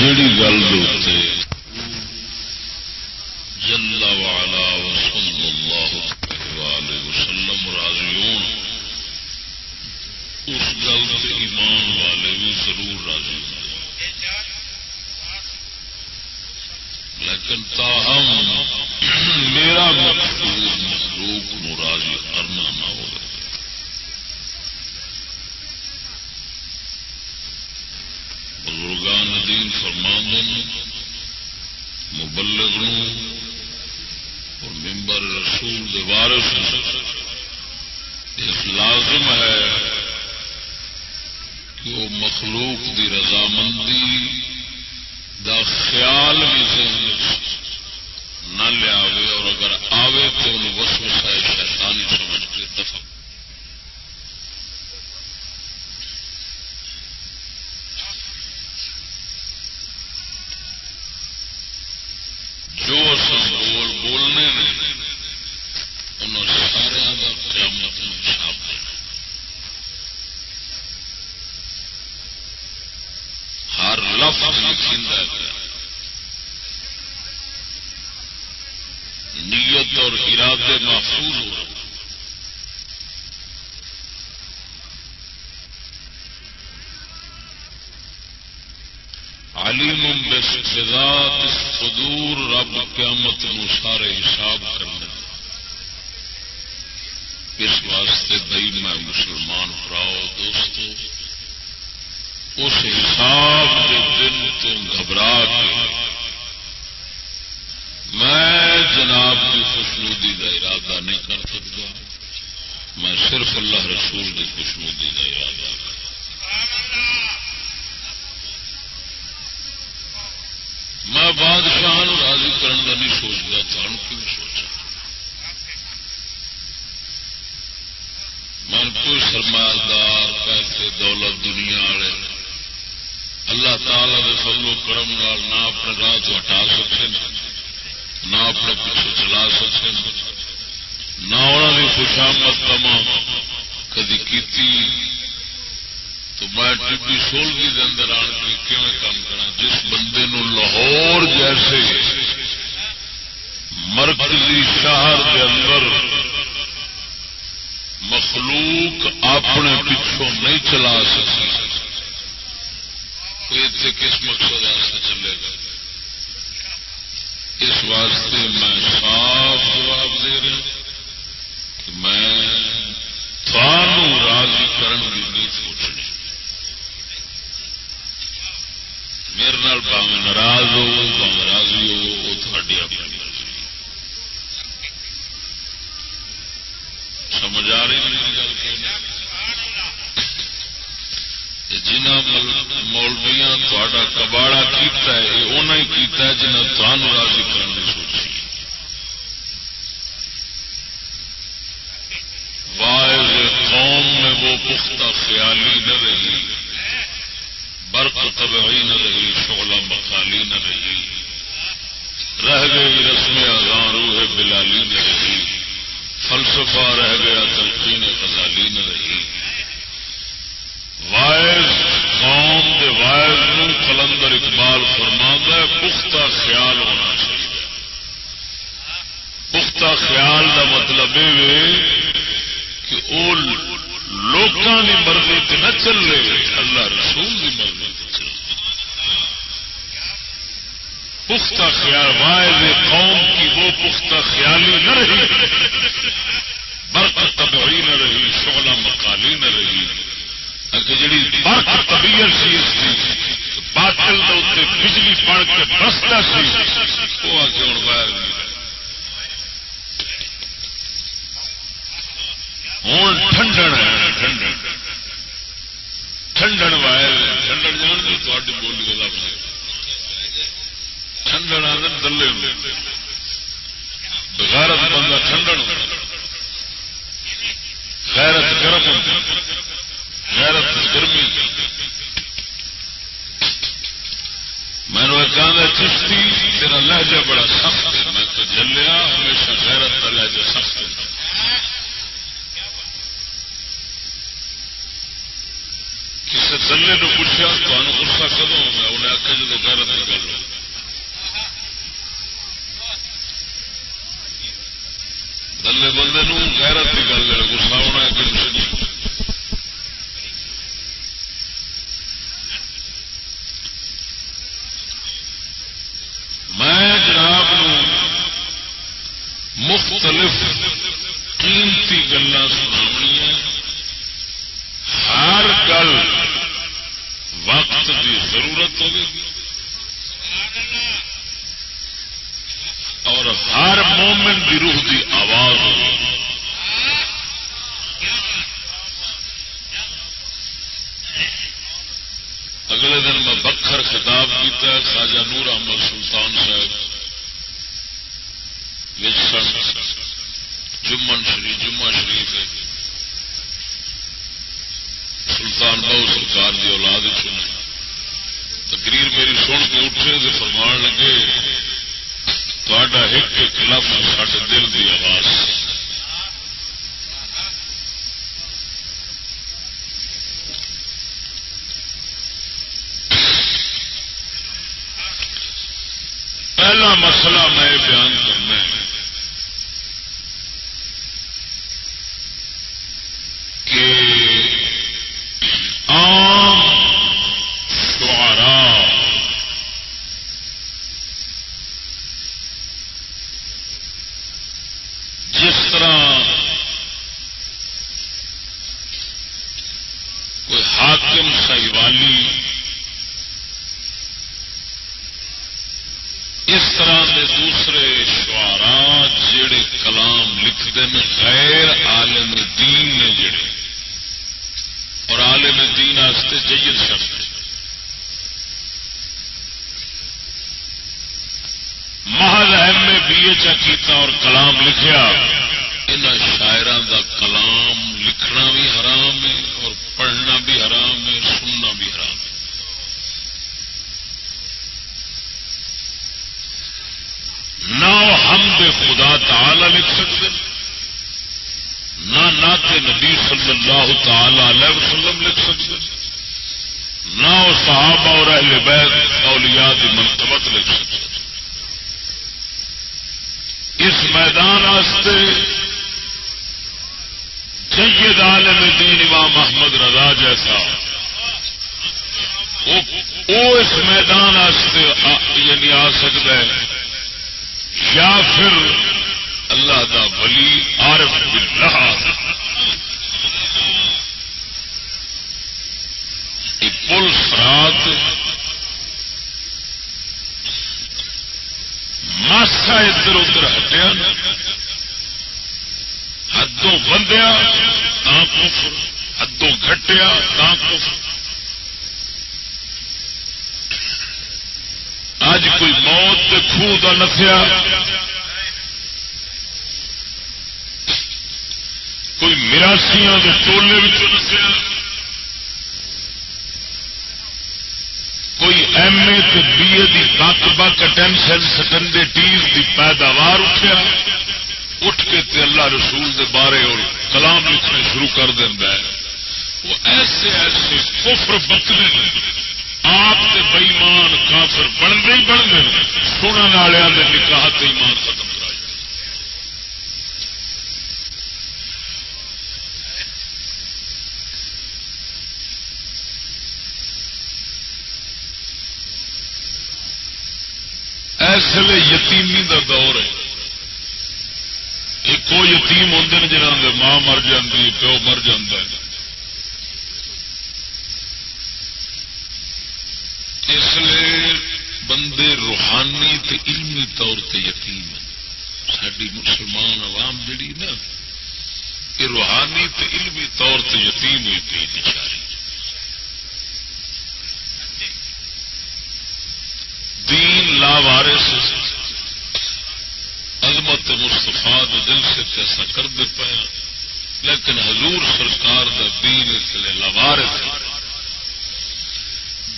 جیڑی گل ہوتے جل وعلا وصلی اللہ علیہ وسلم راضی ہون اس گل سے ایمان والے بھی ضرور راضی ہوں لیکن تاہم میرا مقصود مخلوق نو راضی کرنا نہ ہو بزرگان دین فرمان مبلغ نو اور ممبر رسول دوارس اس لازم ہے کہ وہ مخلوق دی رضامندی دا خیال بھی ذہن نہ لیا اور اگر آوے تو ان وسوسہ شیطانی سمجھ کے دفع جو اصل بول بولنے انہوں سارا کا قیامت میں حساب دینا ہر لفظ لکھا گیا نیت اور ارادے محفوظ ہو رہے علیم بذات الصدور رب قیامت نو سارے حساب کرنے اس واسطے بئی میں مسلمان پراؤ دوستو۔ اس حساب کے دن تو گھبرا کے۔ میں جناب کی خوشنودی کا ارادہ نہیں کر سکتا۔ میں صرف اللہ رسول کی خوشنودی کا ارادہ کر میں بادشاہ راضی کرنے کا نہیں سوچتا تھان کیوں سوچا؟ من کوئی سرمایہ پیسے، دولت، دنیا والے، اللہ تعالی کے فضل و کرم نال نہ اپنے راہ تو ہٹا سکے نہ اپنے پیچھے چلا سکے نہ انہوں نے خوشامد کما کدی کیتی۔ تو میں ٹبی سولگی کے اندر آن کے کیون کام کرا جس بندے نو لاہور جیسے مرکزی شہر کے اندر مخلوق اپنے پچھوں نہیں چلا سکی اتنے کس مقصد واسطے چلے گا اس واسطے میں صاف جواب دے رہا کہ میں تھانوں راضی کرن کی نہیں سوچنی۔ میرے نال باوے ناراض ہو باوے راضی ہو، وہ تھوڑی اپنی مرضی سمجھ آ رہی میری گل جنہ مولویا تا کباڑا کیتا ہے، یہ انہیں ہی کیتا ہے جنہیں تمہوں راضی کرنے کی سوچی واعظ قوم میں وہ پختہ خیالی نہ رہی، برق طبعی نہ رہی، شعلہ مخالی نہ رہی۔ رہ گئی رسم اذان روح بلالی نہ رہی۔ فلسفہ رہ گیا تلقین غزالی نہ رہی۔ وائز قوم کے وائز نو کلندر اقبال فرما ہے، پختہ خیال ہونا چاہیے۔ پختہ خیال کا مطلب یہ کہ وہ لوگوں کی مرضی سے نہ چلے، اللہ رسول کی مرضی۔ پختہ خیال، وائز قوم کی وہ پختہ خیالی نہ رہی۔ برق تبعی نہ رہی، شعلہ مکالی نہ رہی۔ اگر جڑی برق طبیعت سی اس کی، باطل دے بجلی پڑ کے بستا سی، وہ آگے ہوں واعض ہوں ٹھنڈن ہے، ٹھنڈن۔ ٹھنڈن واعض ٹھنڈن جان گے تاری بولی کا لفظ ہے ٹھنڈن آدھے دلے بغیرت بندہ ٹھنڈن غیرت گرم غیرت گرمی۔ میں نے کہا چشتی تیرا لہجہ بڑا سخت ہے۔ میں تو جلیا، ہمیشہ غیرت کا لہجہ سخت ہے کسی دلے نے پوچھا تمہیں گسا کدو میں انہیں آخیا جب غیرت کی گل بندے غیرت کی گل ہے گسا ہونا ہے کہ میں جناب مختلف قیمتی گلا سنا ہر گل وقت کی ضرورت ہوگی۔ ہر مومن کی روح کی آواز ہوگی اگلے دن میں بکھر خطاب کیا خواجہ نور احمد سلطان صاحب۔ جمن شریف، جمعہ شریف ہے۔ سلطان بہو سرکار کی اولاد چنا تقریر میری سن کے اٹھے تو فرمان لگے تا ایک ایک لفظ دل کی آواز۔ پہلا مسئلہ میں بیان کرنا ہے کہ عام شعراء جس طرح کوئی حاکم سہیوالی اس طرح کے دوسرے شعراء جڑے کلام لکھتے ہیں غیر عالم دین نے جڑے اور عالم دین آستے جید شخص محل ایم اے بی اے چا اور کلام لکھیا ان شاعران دا کلام لکھنا بھی حرام ہے اور پڑھنا بھی حرام ہے، سننا بھی حرام ہے۔ نہ ہم خدا تعالی لکھ سکتے، نہ نات نبی صلی اللہ تعالی علیہ وسلم لکھ سکتے، نہ وہ صحابہ اور اہل بیت اولیاء کی منتبت لکھ سکتے۔ اس میدان آستے جید عالم دین امام محمد رضا جیسا۔ وہ اس میدان آستے یعنی آ سکتا ہے۔ یا پھر اللہ دا ولی عارف باللہ۔ پل فرات ماسا ادھر ادھر ہٹیا حدوں بندیا، تا کفر۔ حدوں گھٹیا، تا کفر۔ اج کوئی موت خوہ کا نسیا کوئی مراسیاں کے ٹولے نسیا کوئی ایم اے بی اے دی بک کٹینشن اٹینشن سٹنڈے ٹیز کی پیداوار اٹھیا۔ اٹھ کے تے اللہ رسول دے بارے اور کلام لکھنے شروع کر دینا ہے۔ وہ ایسے ایسے کفر بکرے آپ کے بئیمان کافر بنتے بن گئے سننے والوں کے نکاح ایمان ختم کرا اس لیے یتیمی کا دور ہے۔ ایک یتیم ہوں جنہوں کے ماں مر جاتی پیو مر جا اس لیے بندے روحانی تے علمی طور تے یتیم ساری مسلمان عوام جڑی نا، یہ روحانی تے علمی طور سے یتیم ہوئی پی بچاری دین عظمت مستفا دل سے کیسا کر دے پایا لیکن حضور سرکار دا دین اس لیے لاوارس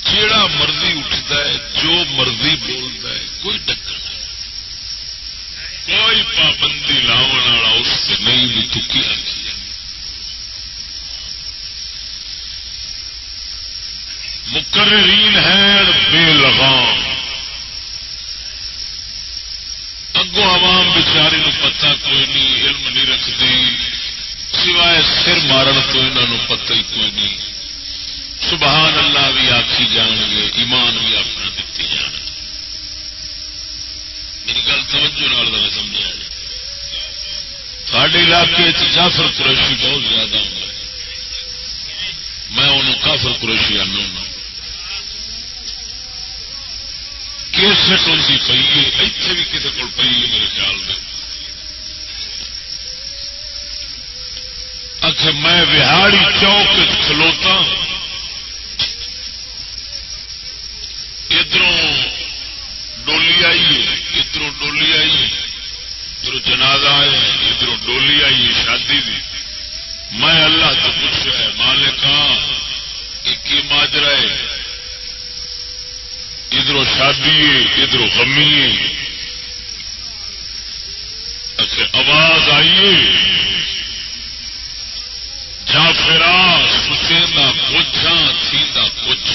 جیڑا مرضی اٹھتا ہے، جو مرضی بولتا ہے، کوئی ٹکر نہیں۔ کوئی پابندی لاؤ والا اس سے نہیں، بھی تکی آتی مقررین ہیں، بے لگام اگوں عوام بچاری پتہ کوئی نہیں، علم نہیں رکھتی سوائے سر مارن تو انہوں پتہ ہی کوئی نہیں۔ سبحان اللہ بھی آخی جان گے، ایمان بھی اپنا دیتی جان۔ میری گل توجہ نال سمجھا جائے۔ سارے علاقے جعفر قریشی بہت زیادہ ہوں۔ میں انہوں کافر قریشی آنا ہوں کیسٹ ان کی پی ہے اتنے بھی کسی کو پی ہے میرے خیال میں۔ اچھا میں بہاڑی چوک کھلوتا ادھر ڈولی آئی ادھر ڈولی آئی ادھر جنازہ آیا ادھر ڈولی آئی شادی دی۔ میں اللہ تو پوچھا مالکا کہ ماجرا ہے؟ ادھر شادی ادھر غمی اچھا آواز آئیے جا پھرا سچا پوچھا سیدا کچھ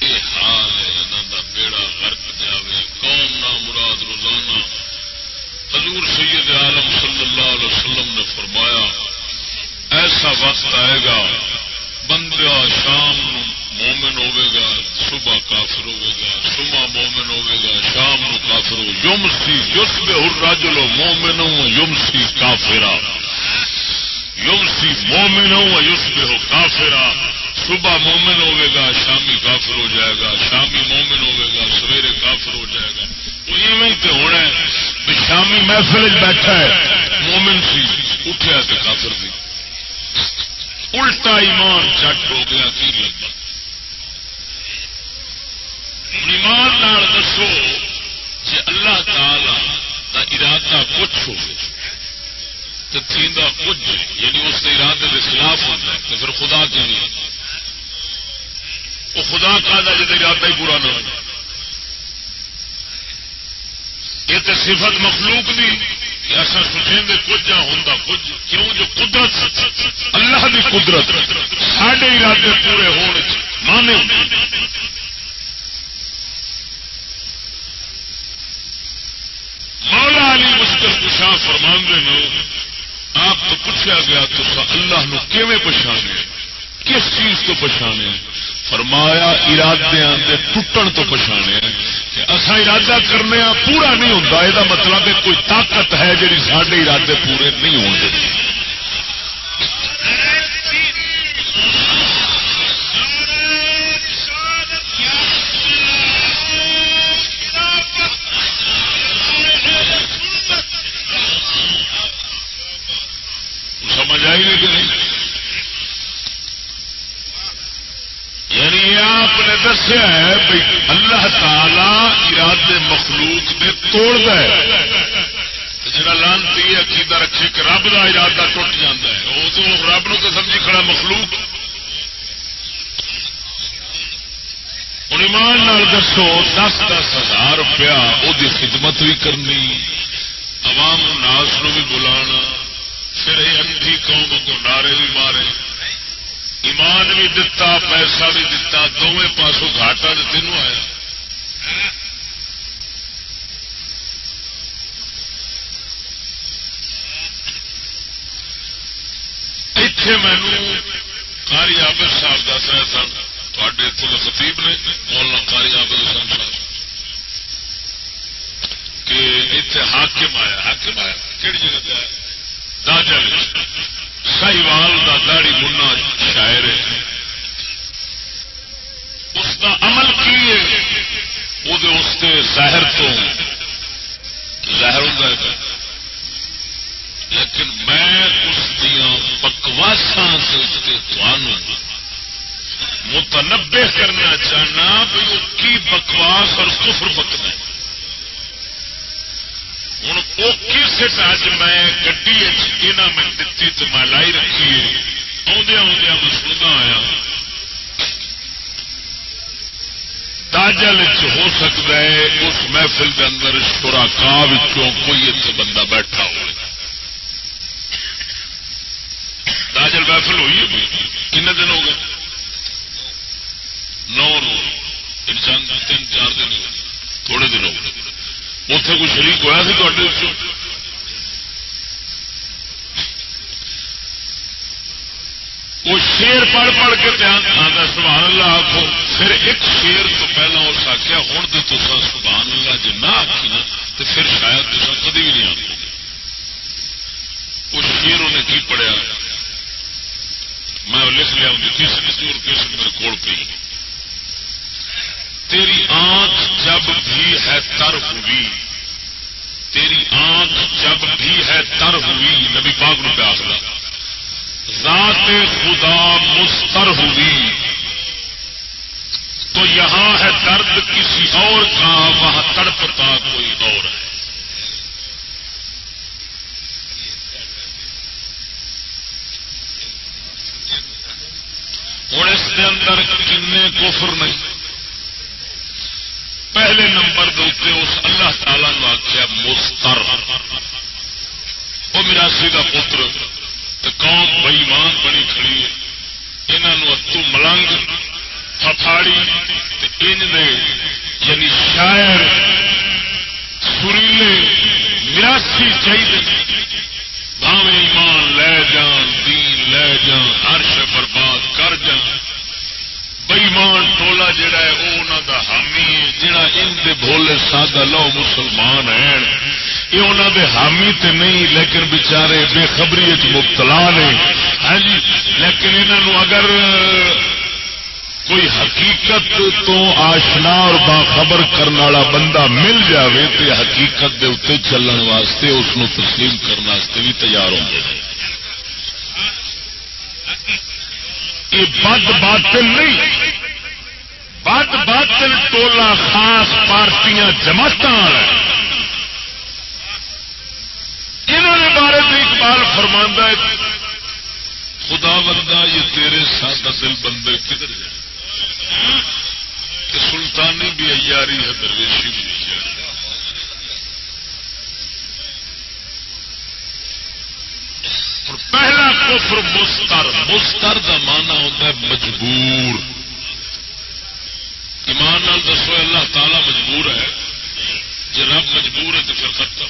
یہ حال ہے انہوں کا بیڑا غرق جائے قوم نہ مراد روزانہ۔ حضور سید عالم صلی اللہ علیہ وسلم نے فرمایا، ایسا وقت آئے گا، بندہ شام مومن ہوے گا صبح کافر ہوے گا صبح مومن ہوے گا شام نو کافر ہو یم سی یس بے راج لو مومن یم سی کافرا یم سی مومن ہو یس بے ہو کافرا صبح مومن ہوے گا شامی کافر ہو جائے گا۔ شامی مومن ہوے گا سویرے کافر ہو جائے گا۔ تو ہونا ہے شامی محفل بیٹھا ہے، مومن سی، اٹھیا تو کافر دی الٹا ایمان چٹ ہو گیا، کی لگا ایمان نال دسو جی اللہ تعالی کا ارادہ کچھ ہو تو تھیندا کچھ یعنی اس کے ارادے کے خلاف ہوتا ہے تو پھر خدا کیوں نہیں؟ وہ خدا کا جب ارادہ ہی پورا نہ ہونا یہ تو صفت مخلوق دی کہ ایسا سوچیں گے کچھ ہوں کچھ، کیوں؟ جو قدرت، اللہ کی قدرت سارے ارادے پورے ہونے مانے۔ ہوں مولا علی مشکل کشا فرما نے، آپ تو پوچھا گیا تو اللہ نو کیویں پچھانے؟ کس چیز تو پچھانے؟ فرمایا ارادے ٹوٹن تو پچھانے کہ اصا ارادہ کرنے ہاں، پورا نہیں ہوتا یہ مطلب کوئی طاقت ہے جی سارے ارادے پورے نہیں ہوتے سمجھ آئی نہیں کہ نہیں؟ یعنی آپ نے دسیا ہے بھائی اللہ تعالی ارادے مخلوق دے توڑ جا لانتی عقیدہ رکھے کہ رب کا ارادہ ٹوٹ جا ہے۔ وہ تو رب نو تو سمجھی کھڑا مخلوق۔ ہوں ایمان نال دسو، دس دس ہزار روپیہ وہ خدمت بھی کرنی، عوام ناس نو بھی بلانا۔ پھر یہ انھی قوم کو نعرے بھی مارے۔ ایمان بھی دتا، پیسہ بھی دتا دونوں پاسوں گھاٹا تو تینوں آیا۔ اتے مینو کاری آبر صاحب دس رہے سن تے اتوں کے خطیب نے، مولانا کاری آبر حسین صاحب۔ کہ اتنے حاکم آیا حاکم آیا کہڑی جگہ پہ آیا ساہیوال کا داڑی منا شاعر ہے۔ اس کا عمل کی ہے؟ وہ اس کے ظاہر تو۔ ظاہر ہوتا ہے۔ لیکن میں اس دیا بکواسا متنبع کرنا چاہنا بھی وہ کی بکواس اور کفر بکنا ہوں اوکھی سٹ اج میں گی میں دتی تو میں لائی رکھیے آدھا آدھا میں سنتا آیا۔ تاجل ہو سکتا ہے اس محفل کے اندر شراکا کوئی اتنے بندہ بیٹھا ہو تاجل محفل ہوئی ہے کن دن ہو گئے؟ نو روز۔ تین چار دن ہو تھوڑے دن ہو گئے۔ اتے کوئی شریک ہوا سی وہ شیر پڑھ پڑھ کے آتا سبحان اللہ آخو پھر ایک شیر تو پہلا اس آخیا ہوں تو تصا سبحان اللہ جی نہ آخی نا تو پھر شاید تصا کدی بھی نہیں آخو وہ شیر انہیں کی پڑھیا میں لکھ لیا ان کس دور کس میرے کول پی تیری آنکھ جب بھی ہے تر ہوئی، تیری آنکھ جب بھی ہے تر ہوئی، نبی پاک نو پہ آخر ذات خدا مستر ہوئی۔ تو یہاں ہے درد کسی اور کا، وہاں تڑپتا کوئی اور ہے۔ ہوں اس کے اندر کن کفر نہیں۔ پہلے نمبر دے اس اللہ تعالی نے آخیا مستر۔ وہ میراسی کا پتر قوم بئیمان بنی کھڑی ہے۔ انہوں اتو ملنگ ففاڑی ان دے یعنی شاعر، سریلے مراسی چاہیے بھاوے ایمان لے جان، دین لے جان ہر برباد کر جان۔ بئیمان ٹولا جڑا ہے وہ انہوں دا حامی ہے جڑا ان دے بھولے سادہ لو مسلمان ہیں۔ یہ انہوں دے حامی تے نہیں، لیکن بچارے بے خبری مبتلا نے۔ ہاں جی لیکن انہوں اگر کوئی حقیقت تو آشنا اور باخبر کرنے والا بندہ مل جاوے تو حقیقت دے اتنے چلن واسطے اس تسلیم کرنے بھی تیار ہوں گے۔ یہ بد باطل نہیں. بد باطل ٹولا خاص پارٹیاں جماعت انہوں نے بارے تو اقبال فرماندہ خدا بندہ یہ تیرے سادہ دل بندے کدھر جائے کہ سلطانی بھی ایاری ہے، درویشی بھی ایاری اور پہلا کفر مستر مستر کا مانا ہوتا ہے مجبور۔ ایمان نال دسو، اللہ تعالی مجبور ہے۔ جی رب مجبور ہے تو پھر ختم۔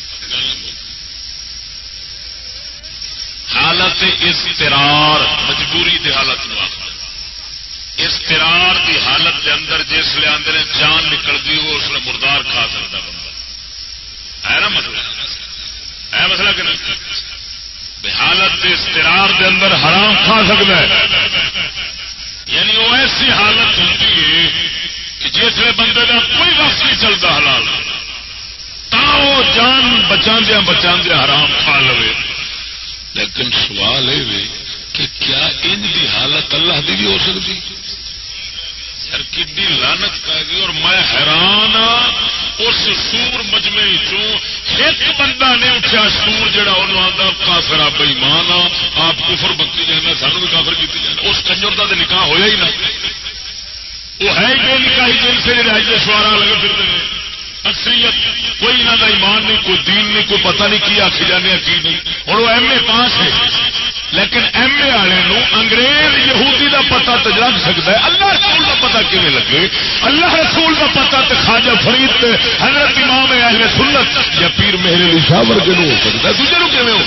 حالت استرار مجبوری دی حالت نو استرار دی حالت دے اندر جس لے آدھے جان نکلتی وہ اس نے مردار کھا سکتا بندہ۔ ہے نا مسئلہ ہے مسئلہ کہ نہیں؟ حالت استرار دے اندر حرام کھا سکتا ہے۔ یعنی وہ ایسی حالت ہوتی ہے کہ جس بندے کا کوئی وقت نہیں چلتا حلال۔ تا وہ جان بچا دیا بچا دیا حرام کھا لو لیکن سوال یہ کہ کیا ان کی حالت اللہ کی بھی ہو سکتی؟ یار کی لانت پی گئی اور میں حیران ہاں، اس سور مجمے ایک بندہ نے اٹھا سور جہا انہوں آتا کافر آپ ایمان آ، آپ کفر بکی جانا سانو بھی کافر کی جانا۔ اس کنجر کا تو نکاح ہوا ہی نہ۔ وہ ہے ہی بے نکاح دل سے رہائش سوارا لگے پھرتے ہیں۔ اکثریت کوئی انہوں کا ایمان نہیں، کوئی دین نہیں، کوئی پتہ نہیں کی آخی جانے کی نہیں۔ اور وہ ایم اے پاس ہے۔ لیکن ایم اے والے انگریز یہودی کا پتا تو لگ سکتا ہے. اللہ رسول کا پتا کیون لگے؟ اللہ رسول کا پتا تو خواجہ فرید حضرت امام اہل سنت یا پیر میرے علی شاہ ورگے ہو سکتا ہے. دوسرے کیون ہو؟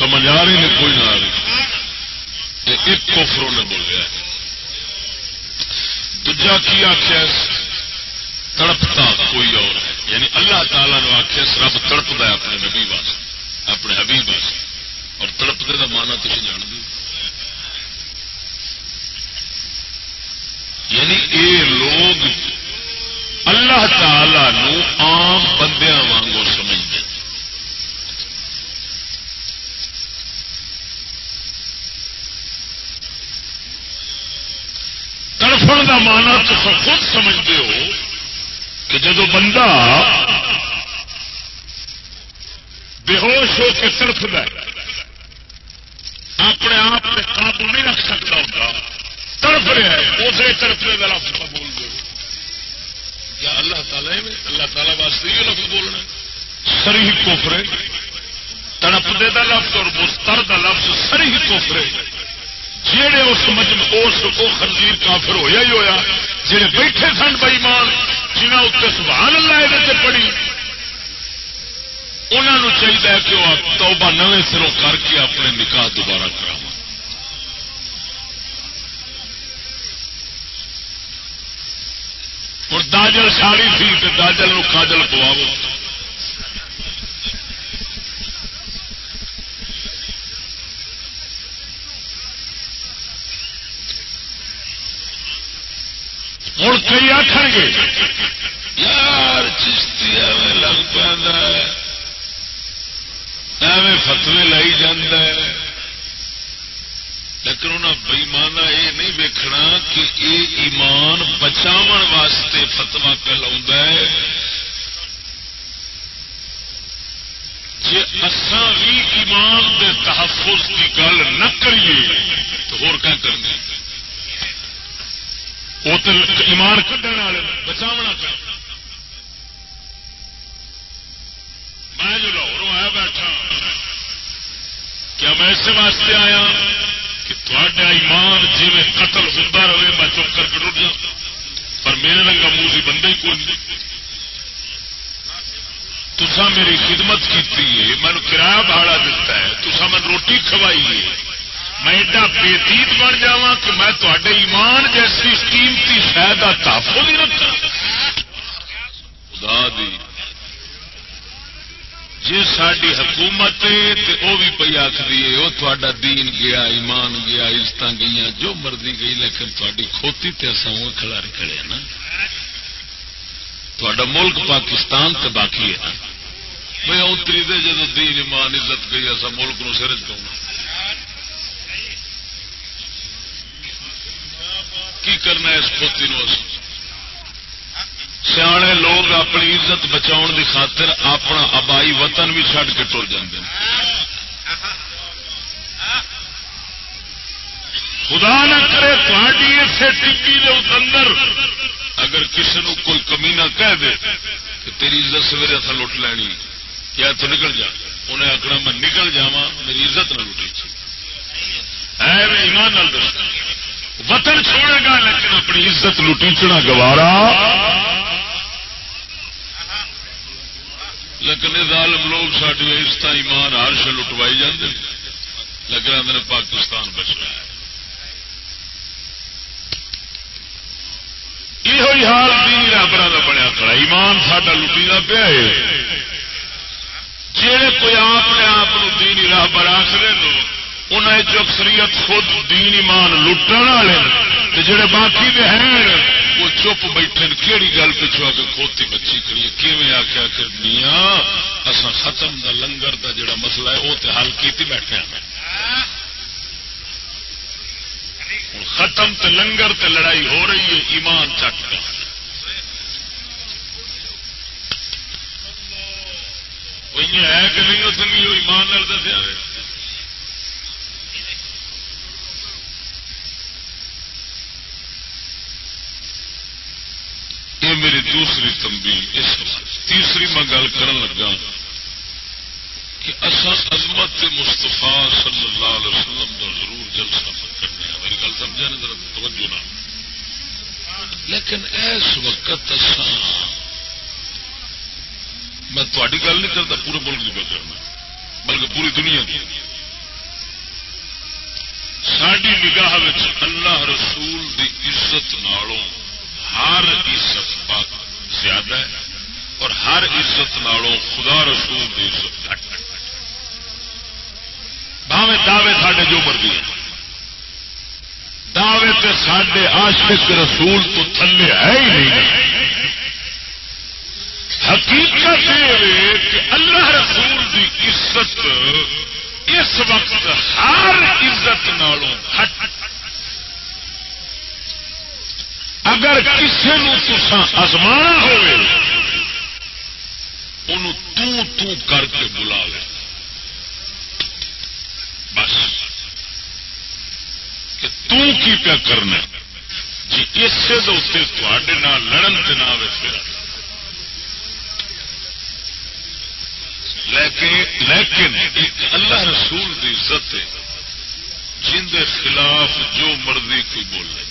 سمجھ آ رہی نہیں، کوئی نہ آ رہی۔ ایک کوفروں نے بولیا دجا کی آخیا تڑپتا کوئی اور ہے۔ یعنی اللہ تعالی نے آخیا رب تڑپتا ہے اپنے نبی واسطے، اپنے حبیب واسطے۔ اور تڑپتے کا مانا تھی جان دو۔ یعنی اے لوگ، اللہ تعالی نو عام بندیاں وانگو سمجھتے تڑفن کا مانا تو خود سمجھتے ہو کہ جدو بندہ بے ہوش ہو کے تڑفد اپنے آپ سے قابو نہیں رکھ سکتا ہوتا تڑف رہا ہے اسے تڑفنے کا لفظ بول دو کیا اللہ تعالی اللہ تعالی واسطے یہ لفظ بولنا سری کوفرے تڑپنے کا لفظ اور مستر کا لفظ سری کوفرے۔ جہے اس اس کو خنزیر کافر ہویا ہی ہویا جہے بیٹھے سن بئیمان جنہیں اتنے سبحان اللہ یہ پڑھی انہوں چاہیے کہ وہ توبہ نویں سروں کر کے اپنے نکاح دوبارہ کرا اور داجل ساڑی تھی تو داجل نو کاجل پواو ہوں کئی آخر گے۔ یار چشتی ایویں لگ پہ ایویں فتوی لائی لیکن انہیں بئیمانا یہ نہیں ویکنا کہ یہ ایمان بچاو واسطے فتوا پہ لا جی اسان بھی ایمان دے تحفظ کی گل نہ کریے تو ہو کرنی وہ تو ایمان کھڈن والے بچاونا کر میں جو لاہوروں آیا بیٹھا کیا میں اسے واسطے آیا کہ تھوڑا ایمان جی میں قتل ہوتا رہے میں چپ کر کے ٹوٹ پر میرے رنگا منہ کی بندے ہی کوئی نہیں تسا میری خدمت کی مینو کرایہ بھاڑا دتا ہے تسا میں روٹی کھوائی ہے میں ایڈا بےتیت بن جا کہ میں تے ایمان جیسی قیمتی شاید تحفظ ہی رکھا خدا دی۔ جی ساری حکومت وہ بھی پی آخری ہے وہ تا دین گیا، ایمان گیا عزت گئی جو مرضی گئی، لیکن تاری کھوتی تے اصا کھلار کھڑے ہاں نا۔ تا ملک پاکستان تے باقی ہے نا۔ میں اتری دے جدو دین، ایمان، عزت گئی اصا ملک نو سرج دوں کی کرنا اس کھوتی نو سیانے لوگ اپنی عزت بچاؤ کی خاطر اپنا آبائی وطن بھی چڈ کے ٹر جاتے خدا نہ کرے تھوڑی اسے ٹکی اندر۔ اگر کسی نو کوئی کمی نہ کہہ دے کہ تیری عزت سویرے اتنا لٹ لینی، یا اتو نکل جا، انہیں آخنا میں نکل جا میری عزت نہ لٹی۔ ایمان دس وطن چھوڑے گا، لیکن اپنی عزت لٹیچنا گوارا۔ لیکن ظالم لوگ ساری عزت ایمان ہرش لٹوائی جاتے لیکن آدھے پاکستان بچ رہا ہے یہ حال دین رابر کا بنیا کھڑا۔ ایمان ساڈا لٹی کا پیا جی کوئی آپ نے آپ دینی راہ بر آخر انہیں جو اکثریت خود دین ایمان لٹن والے جڑے باقی دے ہیں، وہ چپ بیٹھے کہڑی گل پچھو آ کے کھوتی بچی کریے کیون آخیا کرنی اصا ختم دا لنگر دا جڑا مسئلہ ہے وہ تو حل کی بیٹھے ہیں۔ ختم تے لنگر تے لڑائی ہو رہی ہے، ایمان چٹ کا ہے کہ نہیں اس لیے ایمان دسیا یہ میری دوسری تمبی اس تیسری میں گل کر لگا کہ اصا عظمت مستفا صلی اللہ علیہ وسلم کا ضرور جلسہ کرنے میری گل سمجھا نہیں ذرا، توجہ نہ لیکن اس وقت میں تھوڑی گل نہیں کرتا پورے ملک کی گل کرنا بلکہ پوری دنیا کی ساری نگاہ اللہ رسول دی عزت نالوں ہر عزت زیادہ ہے اور ہر عزت نالوں خدا رسول کی عزت گھٹ بھاوے دعوے ساڈے جو مرضی دعوے تو سڈے آشک رسول تو تھلے ہے ہی نہیں۔ حقیقت یہ کہ اللہ رسول کی عزت اس وقت ہر عزت نالوں گھٹ اگر کسی نسان ازما ہو کر کے بلا لے۔ بس۔ کہ کی پیا کرنا جی اسے تے لڑن کے نہ پھر۔ لیکن لیکن اللہ رسول کی عزت ہے، جن خلاف جو مرضی کوئی بولے۔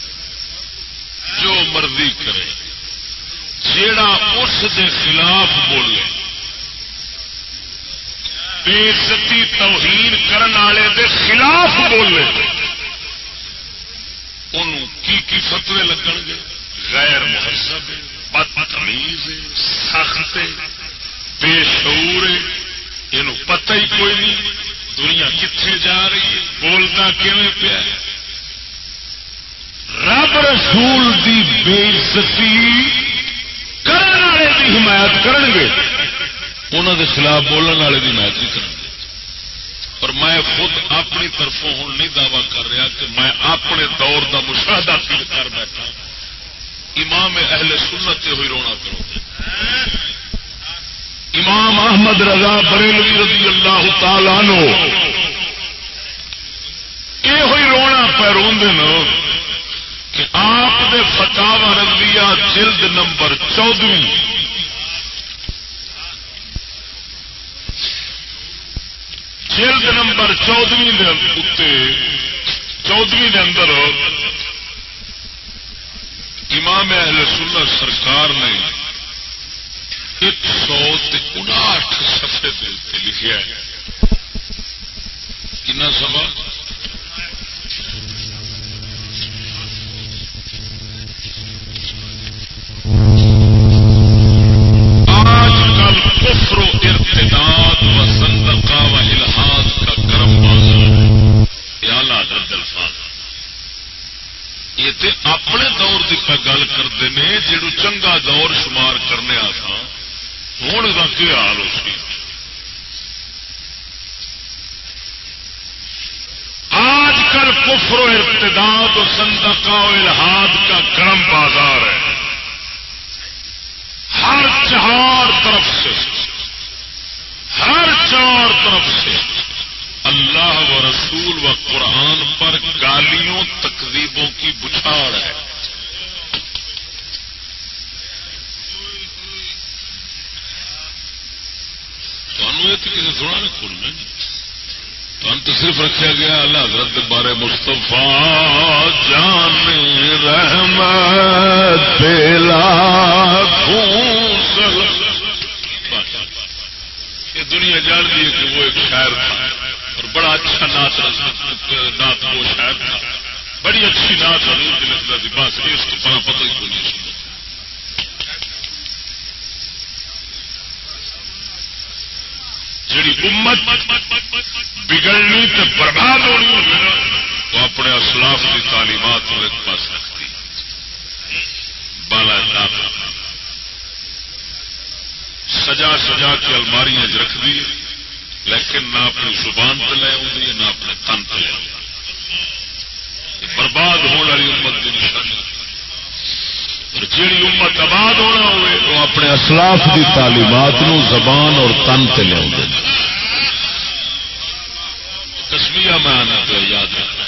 جو مرضی کرے۔ جیڑا اس دے خلاف بولے۔ بےزتی توہین کرنے والے دے خلاف بولے۔ ان کی کی فتوے لگن گے؟ غیر مہذب بدتمیز سخت بے شعور یہ پتہ ہی کوئی نہیں، دنیا کتنے جا رہی ہے، بولتا کیون پیا؟ رب رسول دی بےزتی کرنے والے کی حمایت کرن گے انہوں دے خلاف بولنے والے کی حمایت نہیں کریں اور میں خود اپنی طرفوں ہوں نہیں دعوی کر رہا کہ میں اپنے دور کا مشاہدہ فیل کر بیٹھا۔ امام اہل سنت ہوئی رونا کرو۔ امام احمد رضا بریلوی رضی اللہ تعالی نو یہ ہوئی رونا پہ رو کہ آپ دے فتاوا رضیہ جلد نمبر چودویں جلد نمبر چودویں چودویں اندر امام اہل سنت سرکار نے ایک سو انٹھ سفے لکھا ہے۔ کنا سفا کفر و ارتداد و زندقہ و الحاد کا کرم بازار حضرت الفاظ. یہ تے اپنے دور کی گل کرتے ہیں جہاں چنگا دور شمار کرنے آسا ہوں کا کیا حال اس آج کل کفر و ارتداد و سندقہ و الحاد کا کرم بازار ہے۔ ہر چار طرف سے، ہر چار طرف سے اللہ و رسول و قرآن پر گالیوں تقریبوں کی بچھاڑ ہے۔ تو کسی تھوڑا نہ کھولنا تو صرف رکھا گیا اللہ حضرت بارے مستفا جان رحمت یہ دنیا جان دی ہے کہ وہ ایک شاعر تھا اور بڑا اچھا نات نات وہ شاعر تھا۔ بڑی اچھی نات حضور کی لگتا تھی بس اس کو بڑا پتہ ہی کوئی نہیں سنتا۔ جڑی امت بگڑنی تو برباد ہونی وہ اپنے اسلاف کی تعلیمات کو ایک پاس رکھتی بالا سجا سجا کے الماریاں رکھ دی، لیکن نہ اپنی زبان پہ لے آئی نہ اپنے تن پہ لے برباد ہونے والی امت کی نشانی۔ جیڑی امت آباد ہونا ہوئے، وہ اپنے اسلاف کی تعلیمات نو زبان اور تن پہ لیا تسمیا میں آنا تو یاد رکھنا۔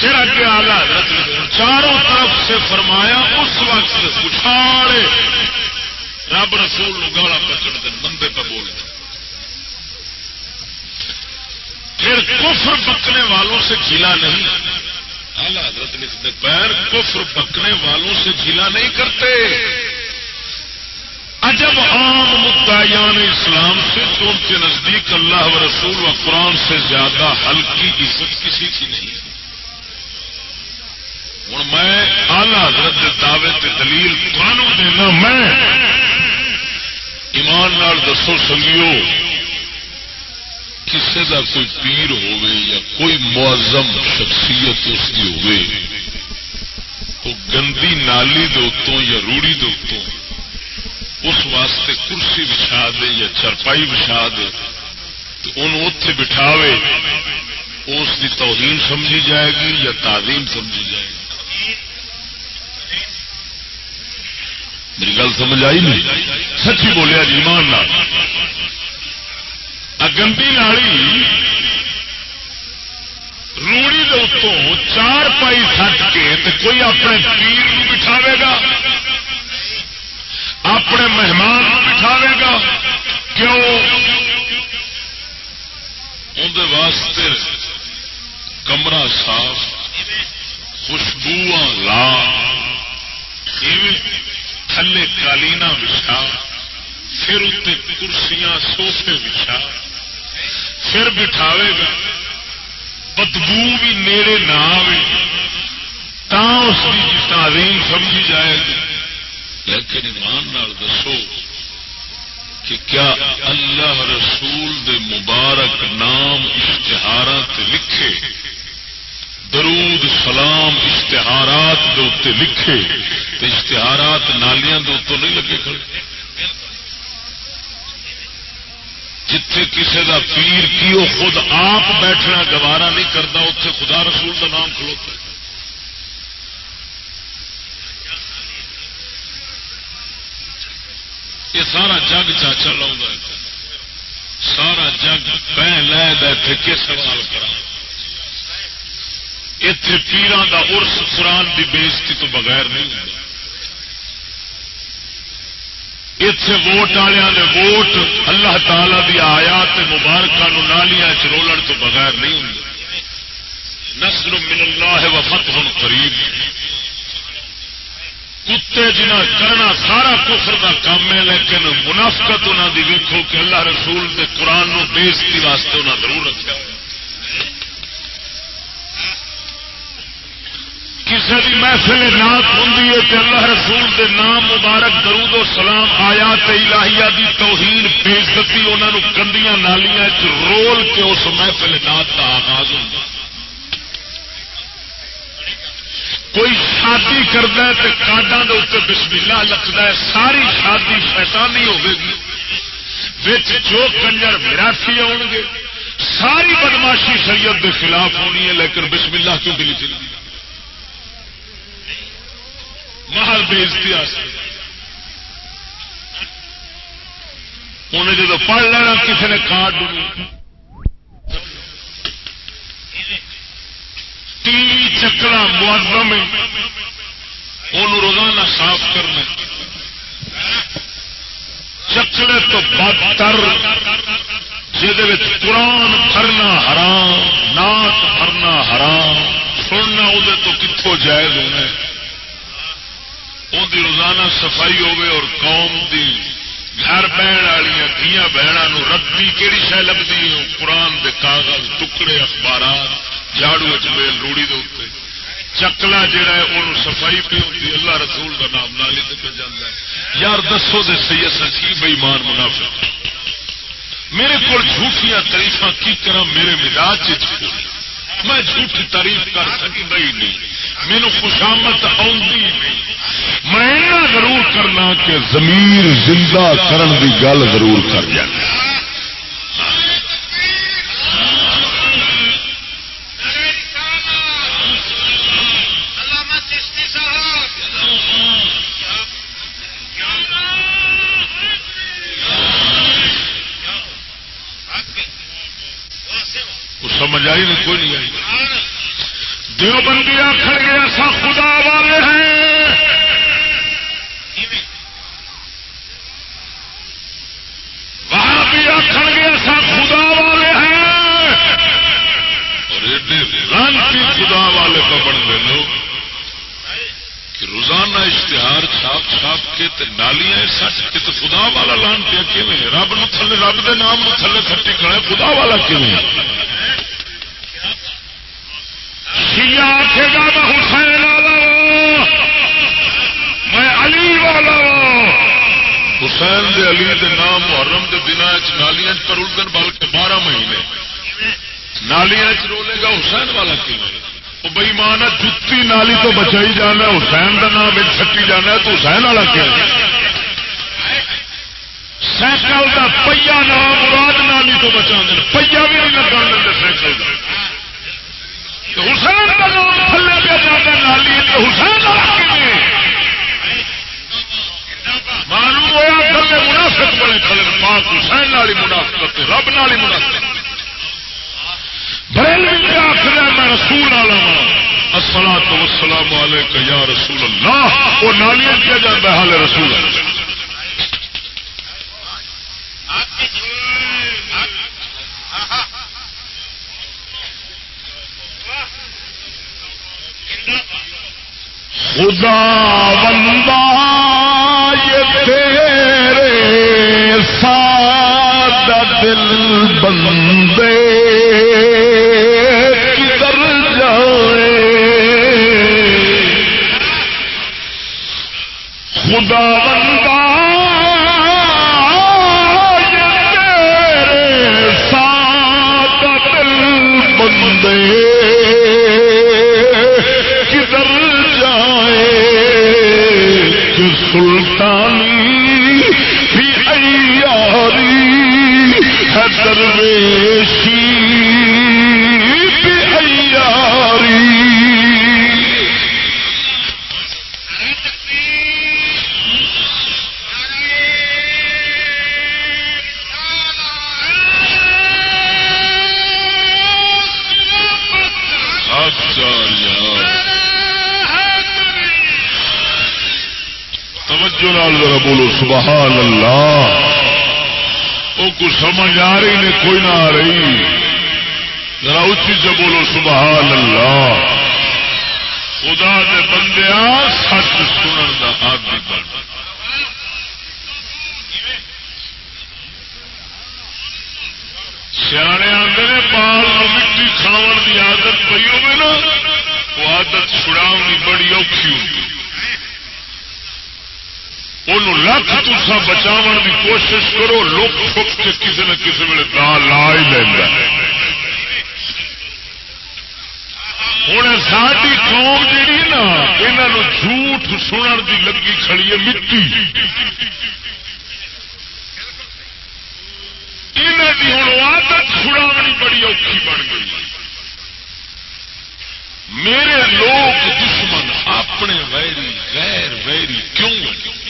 پھر اگے آلہ چاروں طرف سے فرمایا، اس وقت اچھاڑے رب رسول گالا پکڑ دیں بندے پہ بول دیں پھر کفر پکنے والوں سے جھیلا نہیں۔ اعلی حضرت لکھتے پیر کفر پکنے والوں سے جھیلا نہیں کرتے۔ عجب عام مدعیان اسلام سے تو ان کے نزدیک اللہ و رسول و قرآن سے زیادہ ہلکی عزت کسی کی نہیں۔ ہوں میں آلہ حضرت دعوے دلیل قانون دینا میں۔ ایمان نال دسو سنگیو، کسے دا کوئی پیر ہوئے یا کوئی معظم شخصیت اس کی ہوئے وہ گندی نالی دے یا روڑی دے اس واسطے کرسی بچھا دے یا چرپائی بچھا دے، تو ان اتے بٹھاوے، اس کی توہین سمجھی جائے گی یا تعلیم سمجھی جائے گی۔ میری گل سمجھ آئی نہیں؟ سچی بولیا جی مان لا گندی نالی روڑی دے اتوں چار پائی سٹ کے تے کوئی اپنے پیر بٹھاوے گا، اپنے مہمان بٹھاوے گا۔ کیوں؟ اندر واسطے کمرہ صاف خوشبو لا۔ تھلے کالینا بچھا، پھر اتنے کرسیاں سوفے بچھا، پھر بٹھاوے گا، بدبو بھی نیڑے نہ آئے اس کی جی تعلیم سمجھی جائے گی۔ لیکن ایمان نال دسو کہ کیا اللہ رسول دے مبارک نام اشتہار لکھے؟ درود، سلام، اشتہارات دے اتنے لکھے تو اشتہارات نالیاں دے اتوں نہیں لگے کھڑے۔ جتھے کسی دا پیر کی وہ خود آپ بیٹھنا گوارا نہیں کرتا اتے خدا رسول دا نام کھلوتا یہ سارا جگ چاچا لاؤں سارا جگ پہ لے دے کے سوال کرا؟ اتے پیران دا ارس قرآن کی بےزتی تو بغیر نہیں ہوتا اتے ووٹ والوں نے ووٹ اللہ تعالی دی آیات مبارکہ نالیاں چرولن تو بغیر نہیں ہوں نسل من اللہ و فتح قریب۔ کتے جنہ کرنا سارا کفر کا کام ہے، لیکن منافقت انہوں دی ویکو کہ اللہ رسول دے قرآن نو بےزتی واسطے انہیں ضرور رکھا کسی بھی محفل نات ہوں اللہ رسول دے نام مبارک، درود و سلام آیا الہیہ دی توہین بےزتی انہوں گندیاں نالیاں رول کے اس محفل نات کا آغاز ہوں کوئی شادی کرتا ہے تو کارڈا کے اتنے بسمیلا لکھتا ہے، ساری شادی شیطانی ہوگی جو کنجر وراسی آؤ گے، ساری بدماشی شریعت کے خلاف ہونی ہے، لیکن بسم کیوں بھی لکھی محل بےزتی انہیں جب پڑھ لینا، کسی نے کارڈ ٹی وی معذم ان روزانہ صاف کرنا۔ چکلے تو بدتر جہد قرآن بھرنا حرام نات بھرنا حرام، سننا وہ کتوں جائز ہونا ان روزانہ صفائی ہوے اور قوم دی گھر بہن والی دیا بہنوں ردی کہڑی شہ لگتی قرآن دے کاغذ، ٹکڑے، اخبارات، جھاڑو چیل روڑی دے چکلا جہا ہے وہ صفائی پہ ہوتی اللہ رسول کا نام نالی سے پہ جانا ہے۔ یار دسو دے سی سچی بےمان منافع میرے کو جھوٹیاں تریفا کی کرا میرے مزاج چ میں جھوٹی تعریف کر سکتا ہی نہیں مینو خوشامت آئی نہیں میں۔ ضرور کرنا کہ زمین زندہ کرن دی گل ضرور کر جائے سمجھ آئی نہیں کوئی نہیں آئی۔ دیو بندی آخر گیا ایسا خدا والے ہیں۔ وہاں بھی آخر گیا ایسا خدا والے ہیں۔ اور ایڈے لانتی خدا والے کا بن گئے لوگ کہ روزانہ اشتہار چھاپ چھاپ کے تے نالیاں سٹ کے تو خدا والا لان پیا کیون رب نو تھلے، رب دے نام نو تھلے کھٹی کھڑے خدا والا کیون علی آخے گا میں حسین والا میں علی والا حسین دے علی دے نام محرم دے دن نالیاں پر الدن بلکہ بارہ مہینے۔ نالیاں رولے گا حسین والا کیوں؟ بئی مان جتی نالی تو بچائی جانا حسین کا نام سٹی جانا تو حسین والا کیا سائیکل کا پہیا نام مراد نالی تو بچا پہیا بھی نہیں لگا سائیکل کا حسین کا نام تھلے پہ جانا نالی تو حسین معلوم ہوا کلے منافق بڑے کھڑے پاک حسین والی منافقت رب نالی منافقت بریلوی آخر میں رسول والا ہوں اصلا تو السلام علیکم یا رسول اللہ۔ وہ نالیاں کیا جاتا ہے حال رسول۔ اللہ خدا بندہ یہ تیرے ساتھ دل بندے کدھر جائے؟ خدا بندہ شیطان نال ذرا بولو، سبحان اللہ۔ وہ کچھ سمجھ آ رہی نے، کوئی نہ آ رہی۔ ذرا اچھی سے بولو، سبحان اللہ۔ خدا دے بندے سچ سنن کا آدمی بن۔ سیانے آتے نے، بال مٹی کھاؤ کی عادت پی ہوگی نا، وہ آدت چھڑاؤ بڑی اوکھی لکھ تسا بچاو کی کوشش کرو لک چھپ کے کسی نہ کسی ویل دا لا ہی لینا ہوں ساری قوم جیڑی نا یہ جھوٹ سنن کی لگی کھڑی ہے مٹی۔ یہاں کی ہوں آدت چھڑاونی بڑی اوکھی بن گئی۔ میرے لوگ دشمن، اپنے ویری غیر ویری کیوں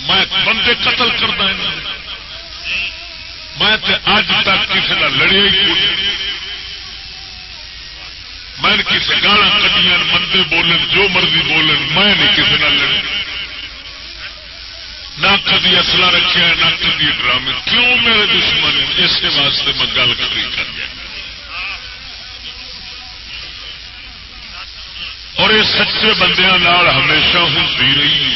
میں بندے قتل کرتا میں اج تک کسی کا لڑیا ہی میں کسی گالا کٹیا مندے بولن، جو مرضی بولن، میں نہیں کسی نہ لڑی نہ کدی اصلا رکھا نہ کدی ڈرامے۔ کیوں میرے دشمن؟ اس واسطے میں گل کری کر اور یہ سچے بندیاں ہمیشہ ہوتی رہی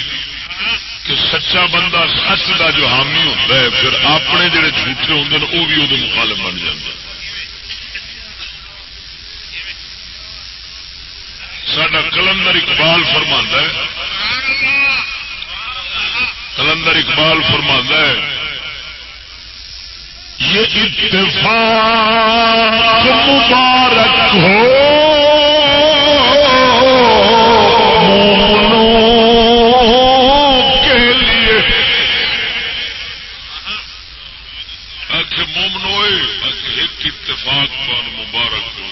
کہ سچا بندہ سچ کا جو حامی ہوتا ہے، پھر اپنے جڑے جھوٹے ہوتے ہیں وہ بھی وہ مخالف بن جاتا سڈا کلندر اقبال فرما ہے۔ کلندر اقبال فرما ہے، یہ اتفاق مبارک ہو۔ اتفاق پان مبارک ہو۔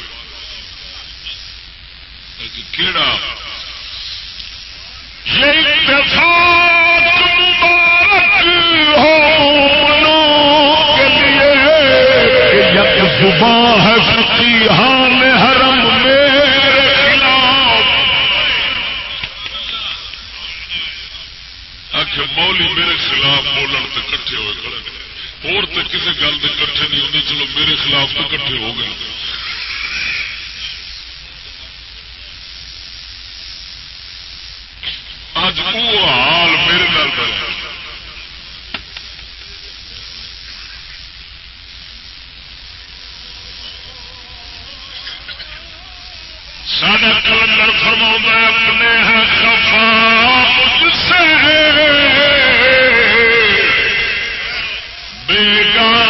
کیڑا؟ یہ اتفاق مبارک ہو کے لیے یک ہے فقیحان ہاں حرم میرے خلاف۔ آخر مولی میرے خلاف بولن تو کٹھے ہوئے کھڑے۔ اور تو کسی گل کے کٹھے نہیں ہوتے چلو میرے خلاف تو کٹھے ہو گئے اج وہ حال میرے نال سادہ کلندر فرما اپنے ہیں خفا مجھ سے بیکار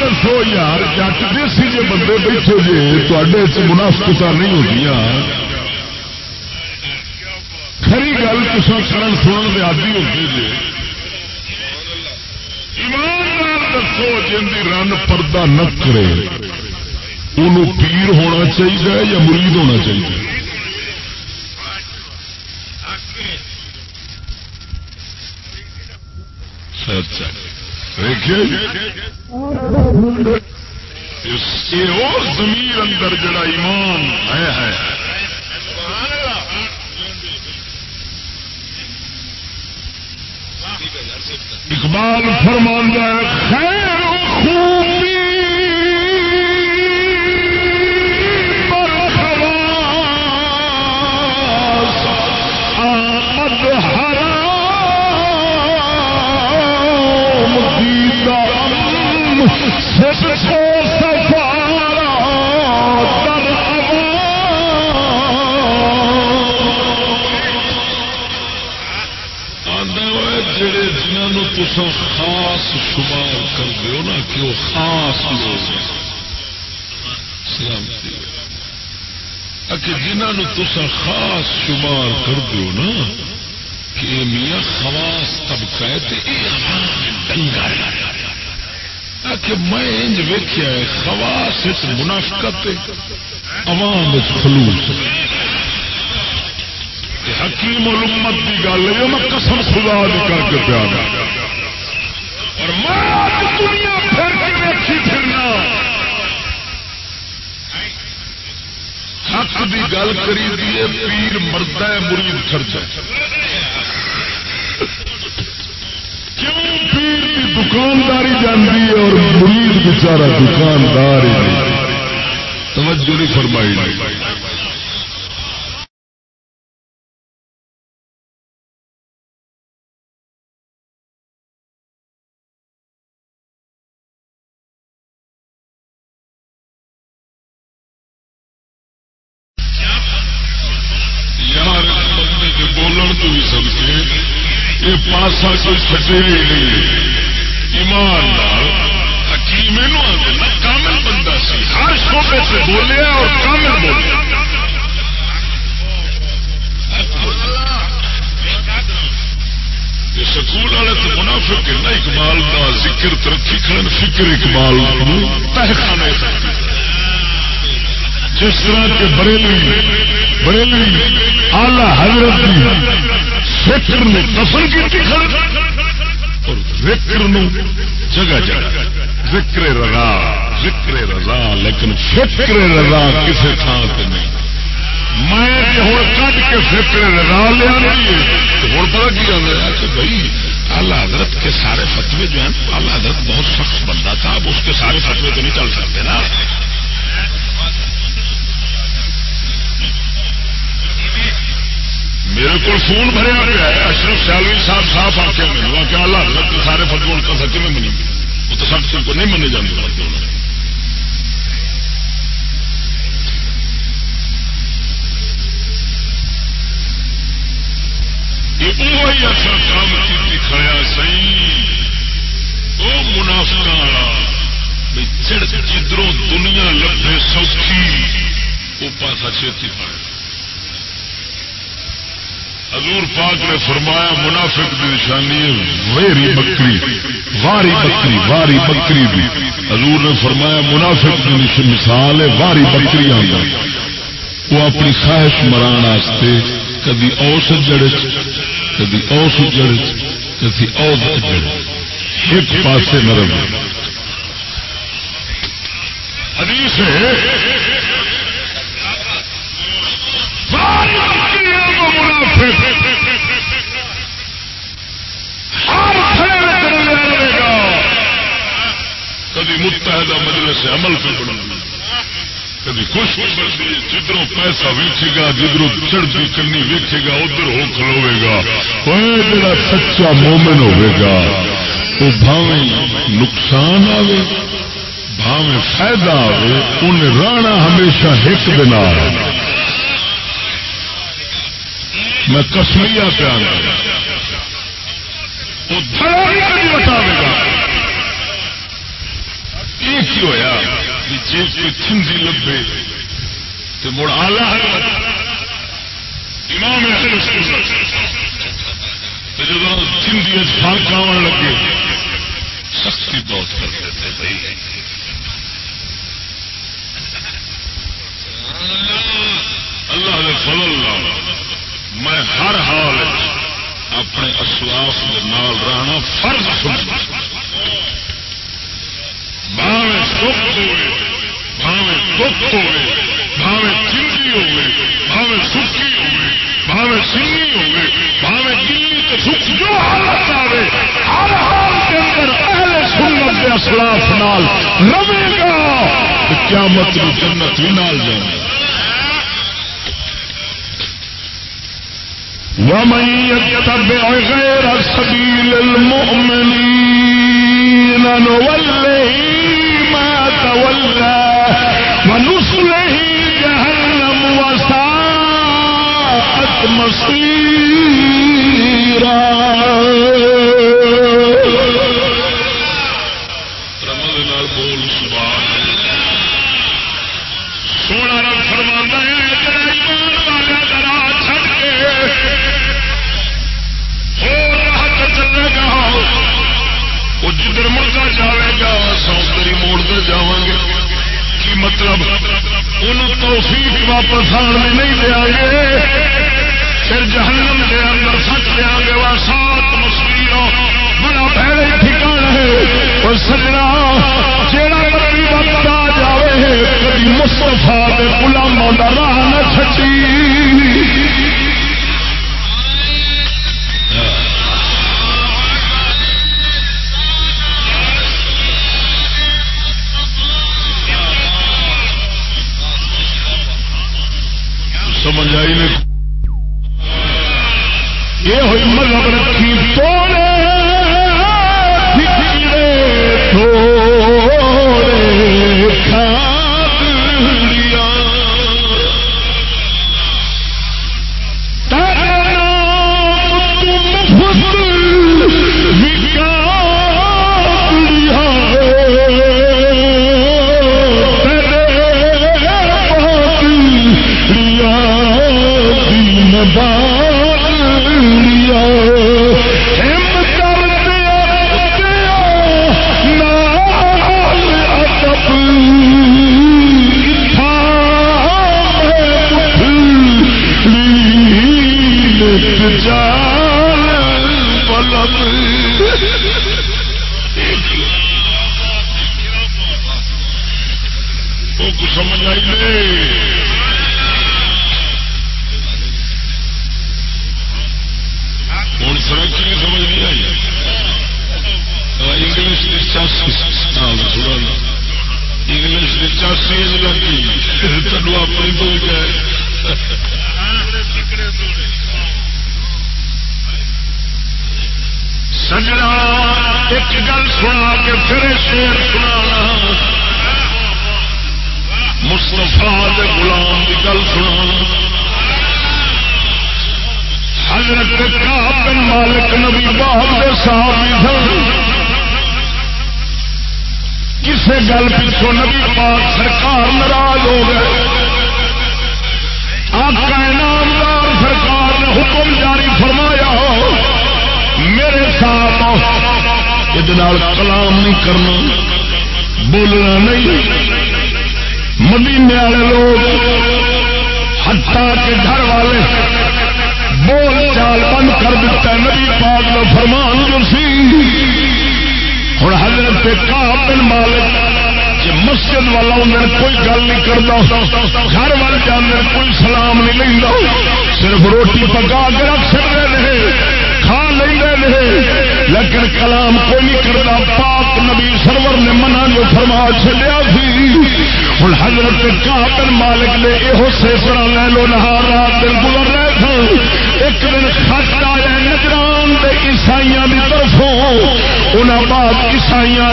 دسو یار جتنے سی جی بندے بیٹھے جی منافقت نہیں ہوتی خری گل کسان کرن سنن کے آدھی ہوتی جی ایماندار دسو، جن کی رن پردہ نہ کرے ان پیر ہونا چاہیے یا مرید ہونا چاہیے جی۔ دیکھیے زمین اندر جڑا ایمان ہے۔ اقبال فرماندہ خیر خوبی خاص شمار کر دو نا کہ وہ خاص لوگ ہیں سلامتی جنہوں تسا خاص شمار کر دو نا کہ میاں خواص طبقہ ہے ڈنگر کہ میں انج ویکیا خواس منافقت عوام خلوص حکیم الامت کی گل ہے میں قسم خدا دی کر کے پیار اور میں دنیا پھر کے ویکھی پھرنا۔ حق کی گل کری دیے پیر مرد مرید خرچہ کیوں پیر کی دکانداری جانتی ہے اور مرید بچارا دکاندار توجہ نہیں فرمائی۔ پاسا کوئی چڈے ہی نہیں۔ ایمان حکیم کامل بندہ سی۔ ہر شوبے سے بولیا اور کامل بولیا۔ سکول والے تو منافق نا، اقبال کا ذکر، ترقی کرن فکر اقبال تہخانے جس طرح کے بریلی بریلی آلہ حضرت فکر نے دفن کی اور وکر جگہ جگہ وکر رضا وکر رضا، لیکن فکر رضا کسی تھان سے نہیں۔ میں ہوں کٹ کے فکر رضا لیا ہوں پتا کی آتا کہ بھائی، اللہ حضرت کے سارے فتوے جو ہیں، اللہ حضرت بہت سخت بندہ تھا، اب اس کے سارے فتوے تو نہیں چل سکتے نا۔ میرے کو فون بھریا پیا ہے۔ اشرف سیالوی صاحب صاف آ کے ملوا کہ اللہ حضرت کے سارے فتو کا سچ میں منی؟ وہ تو سخت کو نہیں منے جانے فتو وہی اصل اچھا کام کی دکھایا سی وہ منافع والا جدروں دنیا لبے سوکھی۔ وہ پاسا چھتی پائے حضور پاک نے فرمایا، منافق کی نشانی ویری بکری، واری بکری واری بکری بھی حضور نے فرمایا، منافق کی مثال ہے، واری بکری آئی وہ اپنی خواہش مران واسطے کدی اوس جڑ کدی اوس جڑ کدی اوس جڑ ایک پاسے نرم حدیث ہے کبھی متحدہ مجلس سے عمل پہ بڑھنا کبھی خوش بڑھتی جدھروں پیسہ ویچے گا جدھروں چڑھتی چنی ویچے گا، ادھر ہو کھلوے گا۔ جڑا سچا مومن ہوے گا وہ بھاویں نقصان آئے بھاویں فائدہ آئے انہیں رانا ہمیشہ ہک بنا میں کسمیا پیار وہ کبھی بٹاوے گا۔ یہ ہوا جی کوئی چندی لبے تو مڑ آلہ ہے۔ امام جب چندی فرق آن لگے، سختی بہت کرتے تھے بھائی۔ اللہ نے فضل اللہ ہر حال اپنے اسواس کے نال رہنا فرض سمجھتا بھاوے سکھ ہوئے بھاوے دکھ ہوئے بھاوے چنگی ہوئے بھاوے سکی ہوئے بھاوے سنگی ہوئے بھاوے گلی تو سکھ جو حالت آئے ہر حال کے اندر اہل سنت کے اسلاف نال رہے گا۔ کیا مطلب جنت بھی نال جائے ومن يتبع غير سبيل المؤمنين نوله ما تولى ونصله جهنم وساءت مصيرا. جدھر مرتا جائے گا سوتری موڑتے جا گے۔ کی مطلب؟ ان توفیق واپس آنے نہیں دیا گے۔ پھر جہنم کے اندر سچ دیا گے۔ وہ سات مسئلہ بڑا پہلے ٹھکانا ہے۔ اور سجنا، جیڑا کبھی وقت آ جائے کبھی مستفا کے غلاموں کا راہ نہ چھٹی۔ سمجھ آئی یہ ہوئی مذہب رکھی توڑے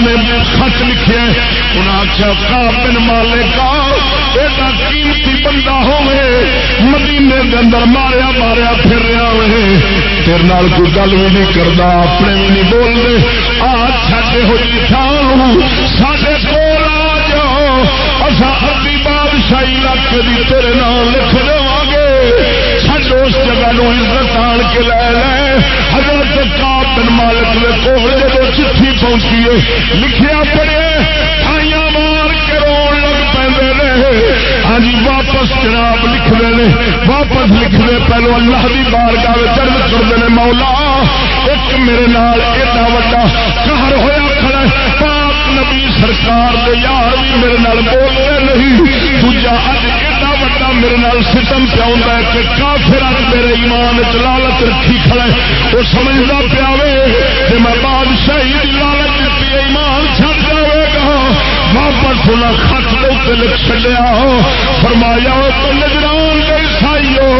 نے خط لکھے انہیں آخیا کابل مالک ایڈا قیمتی بندہ ہوئے مدینے کے اندر ماریا ماریا پھر رہا ہوئے تیرے کوئی گل بھی نہیں کرتا اپنے بھی نہیں بولتے آ چھٹے ہوئی تھان سڈے کول آ جاؤ۔ اصا ادی بادشاہی علاقے کی تیرے نام لکھ دوا گے سڈے اس نو عزت آن کے لے لے۔ حضرت کا بن مالک نے کول جب چٹھی پہنچی ہے، لکھیا پڑے بھائیاں مار کے رو لگ پہ ہاں جی واپس جناب لکھ رہے واپس لکھ رہے پہلو اللہ کی بار گاہ چرم کرتے ہیں مولا، ایک میرے نال ایڈا وا کہر ہوا کھڑا پاک نبی سرکار دے یار بھی میرے نال بولتے نہیں۔ دوجا اج ایڈا میرے نال ستم پیا ہے کہ کافر میرے ایمان چلالت رکھی کھڑا وہ سمجھتا پیا کہ میں بادشاہی لالت لالچ ایمان چھڑ جائے گا۔ واپس خط لکھ چلیا فرمایا تو نجران سائیو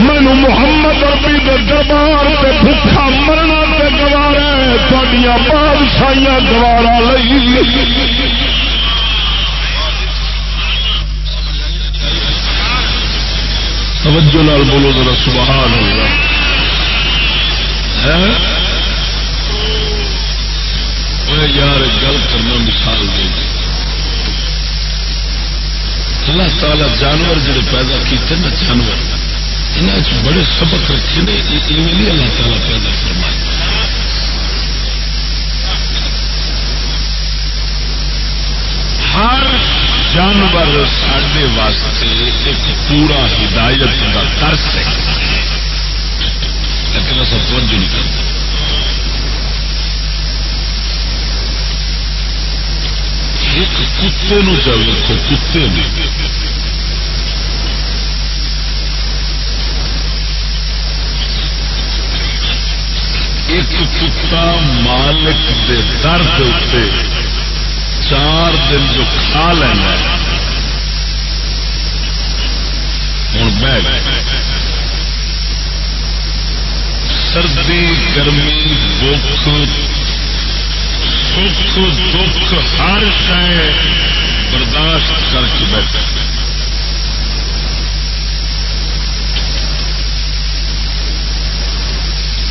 مینو محمد اربی کے دربار سے بھوکا مرنا سے گوارا تھوڑیا بادشاہیاں گوارا لئی۔ توجہ لال بولو ذرا، سبحان اللہ۔ یار گل کرنا مثال دے اللہ تعالی جانور جڑے پیدا کیتے نا، جانور انہیں بڑے سبق رکھے نے ایویں اللہ تعالی پیدا فرمائے۔ ہر جانور سڈے واسطے ایک پورا ہدایت کا درس ہے۔ لیکن ایسا توجہ نہیں کرتا۔ ایک کتے نو چل کتے نے ایک کتا مالک دے درد اتنے چار دن جو کھا لینا ہوں بہ سردی، گرمی بخ سکھ، دکھ ہر شہ برداشت کر کے بیٹھا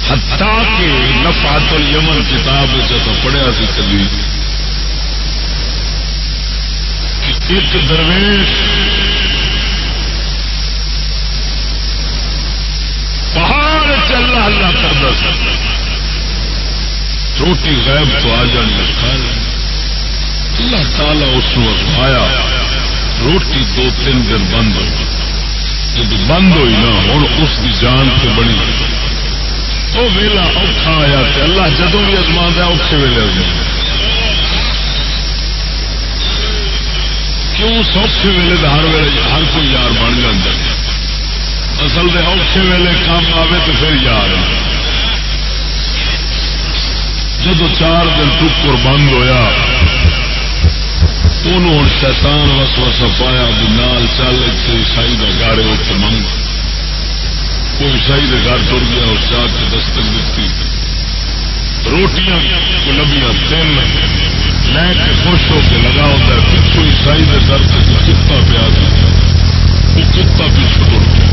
ہتا کے نفات یمن کتاب جب پڑھیا سی کبھی۔ ایک درویش پہاڑ چل اللہ کرتا سکتا روٹی غیب تو آ جانی کھا اللہ تعالی اس آیا روٹی دو تین دن بند ہو۔ جب بند ہوئی نا، ہوں اس کی جان سے بنی وہ ویلا اوکھا آیا اللہ جدو بھی ازما دیا اوکھے ویلے ازما کیوں سوکھے ویلے ہر ویلے ہر کوئی یار بن جائے اصل دے اوکھے ویلے کام آئے تو پھر یار جب چار دن ٹکر بند ہوا ہوں شیتان وس وسا پایا بھی نال چل عیسائی کا گھر اتنے منگ۔ وہ عیسائی کے گھر تر گیا، اس چاہ کے دستک دیتی۔ روٹیاں لبیاں تین۔ لے کے خوش ہو کے لگا ہوتا ہے پچھو عیسائی کے در سے کتا پیا وہ کتا پیچھو ٹر گیا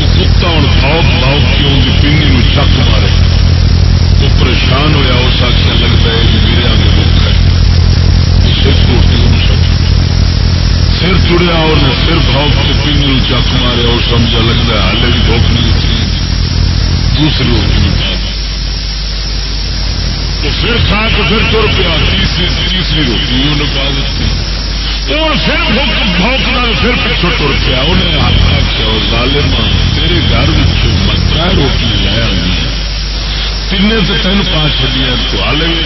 وہ کتا ہوں بھاؤ بھاؤ کیوں کی پینی چک مارے۔ وہ پریشان ہوا اس آخیا لگتا ہے کہ میرے آگے بک ہے۔ صرف روٹی ان سب سر چڑیا اور نے سر بھاؤ کے پینی چک مارے، اور سمجھا لگتا ہے، ہالے بھی بھوک نہیں دوسری روٹی میں تو پھر کھا کے پھر تر پیا تیسری تیسری روٹی انہیں پا دیتی اور پھر پھر تر پیا۔ انہیں آخیا ظالم تیرے گھر میں تر روٹی لے آئی تین تو تین پا چڑیا تو ہالے بھی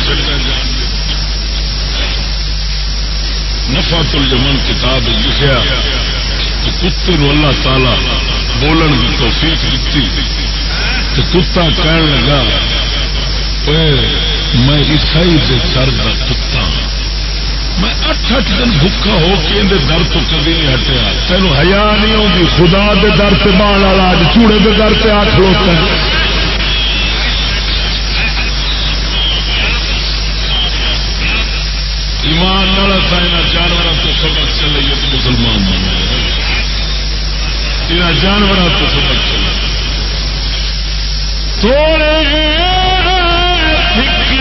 نفا تل جمن کتاب لکھا کہ کتے نو اللہ تعالی بولن کی توفیق دیتی تو کتا کہن لگا میں عیسائی دے در کا کتا ہاں۔ میں اٹھ اٹھ دن بھوکا ہو کے اندر در تو کدی نہیں ہٹیا۔ تین ہیا نہیں آؤں خدا دے در سے بان والا اج چوڑے دے در سے آ کھلوتا ایمان والا سائنا جانوروں تو سبق چلے تو مسلمان بن یہاں جانوروں تو سبق چلے۔ تھوڑے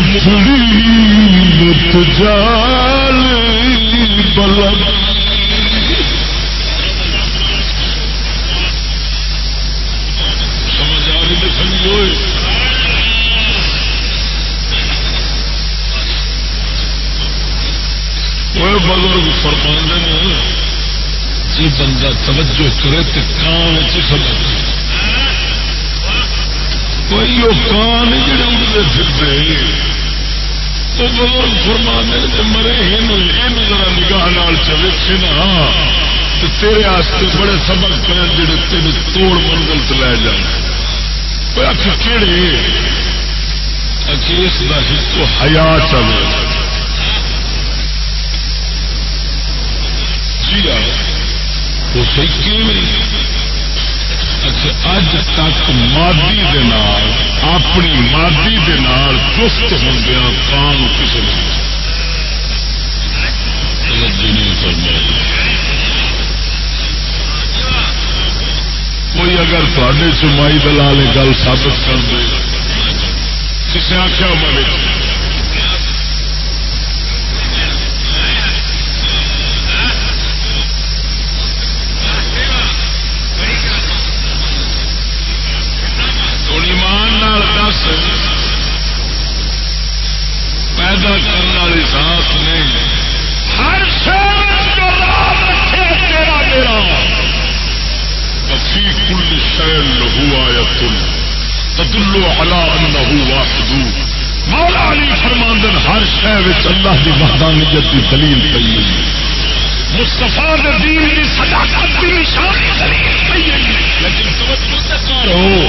توڑے جال بلب بزرگ فرمانے نے جی بندہ توجہ کرے تو کان سبق کوئی وہ کان جڑے اڑتے پھرتے تو بزرگ فرما نے مرے یہ ذرا نگاہ نال چوکھے نا۔ تو تیرے آستے بڑے سبق پہ جڑے تین توڑ منزل سے لے جان آخ کہڑے آخ اس کا ایک ہیا چلے۔ جی آ، وہ صحیح نہیں؟ اچھا اج تک مادی دے نال اپنی مادی دے نال چست ہوں کان کسی کوئی اگر تے چمائی دلال گل ثابت کر دے کسی آخیا میں کل شہر لہو آیا تدلو الا انہو واحد. مولا علی فرماندن، ہر شہر اللہ کی وحدانیت کی دلیل پی مستفا دین کی صداقت کی نشانی دلیل پی لیکن توجہ کرو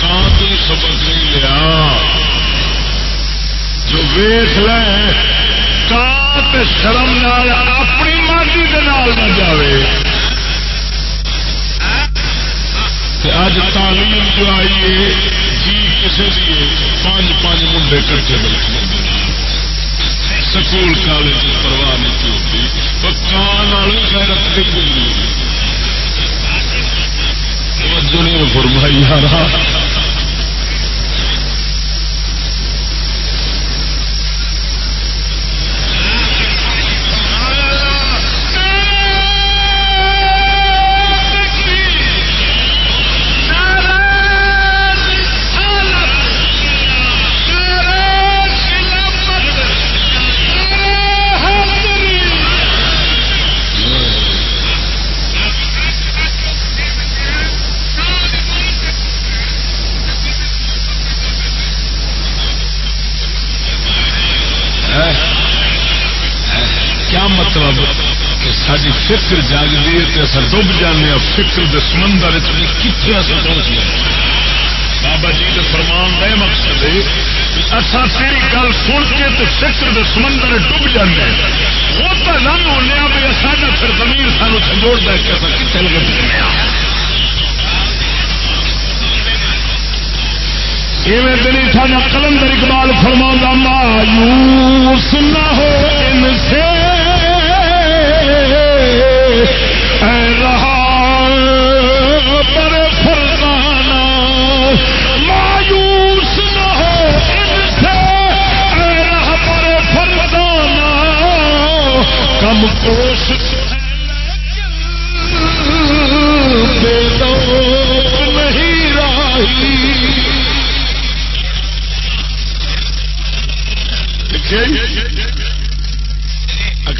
کان تو سبق نہیں لیا۔ جو ویخ لے کان شرم نال اپنی مرضی کے نال نہ جائے اج تعلیم جو آئی ہے جی کسی بھی پانچ پانچ منڈے کٹے بیٹھے۔ سکول، کالج، پرواہ نہیں کی ہوتی۔ کان غیرت نہیں ملتی توجہ فرمائی، یار۔ فکر کے سمندر کتنے اصل پہنچ گیا بابا جی کے فرمان کا یہ مقصد ہے اصا تیری گل سن کے تو فکر کے سمندر ڈب جانے وہ تو نہ ہونے بھی ساڈا پھر زمین سانو چھجوڑ دے کہ اصل کتنے لگے ایویں دلی ساڈا کلندر اقبال فرما مایوس نہ ہو ان سے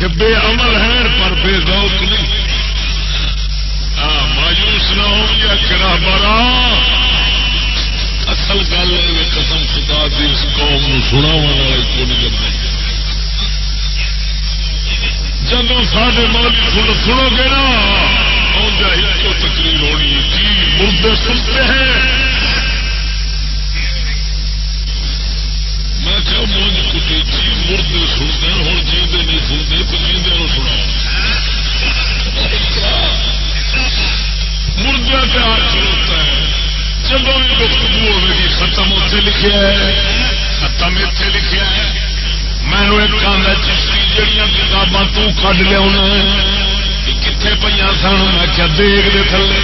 کہ بے عمل ہے پر بے ذوق نہیں۔ مایوس نہ ہو یا کرا برا۔ اصل گل ہے قسم خدا دی اس قوم سنا والے کو نہیں۔ لگتا جب سارے مولوی سن سنو گے نا آدھا ایک کو تقریر ہونی۔ جی مردے سنتے ہیں۔ ختم اتنے ہے ختم اتنے لکھا ہے۔ مینو ایک آدھا چشتی جہیا کتاباں تڈ لیا کتنے پہ سن؟ میں کیا دیگ دے تھلے۔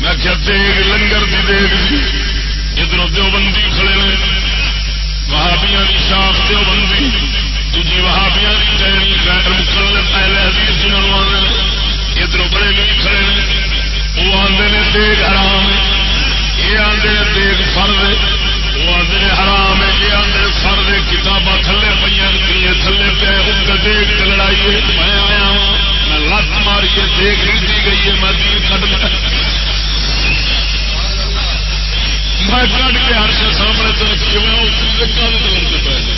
میں کیا دیگ لنگر دی دیگ سی ادھر دیوبندی کھڑے نے۔ وہابیاں کی شاخ دیوبندی۔ دوجی وہابیاں کی ٹہنی غیر مقرر پہلے حدیث جنہوں آدھے ادھر بڑے نہیں کھڑے نے۔ وہ آدھے نے دیگ حرام یہ آدھے نے دیگ فرد وہ آدھے حرام ہے، یہ آدھے فرد کتاباں تھلے پہ تھلے پہ اس کا دیگ سے لڑائی میں آیا ہوں، میں لت ماری ہے دیگ رکھی گئی ہے، میں دین کٹ میں میں کٹ کے ہر سے سامنے تو رکھی کل دور سے پہلے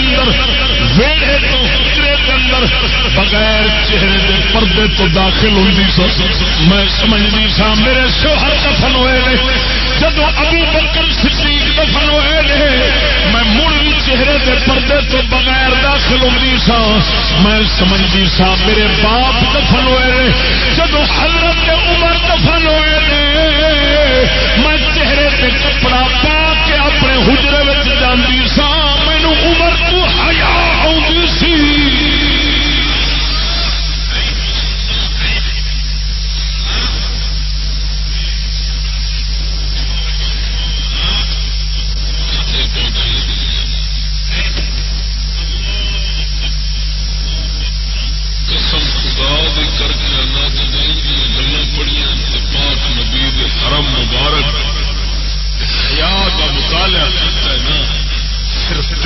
کے اندر ویڑے تو حجرے کے اندر، بغیر چہرے کے پردے تو داخل ہوتی سو۔ میں سمجھتی سا، میرے شوہر دفن ہوئے رہے جدو ابو بکر صدیق دفن ہوئے میں مڑ بھی چہرے کے پردے تو بغیر داخل ہوتی سا۔ میں سمجھتی سا، میرے باپ دفن ہوئے رہے جدو حضرت عمر دفن ہوئے میں چہرے سے کپڑا پا کے اپنے حجرے جاندی سا۔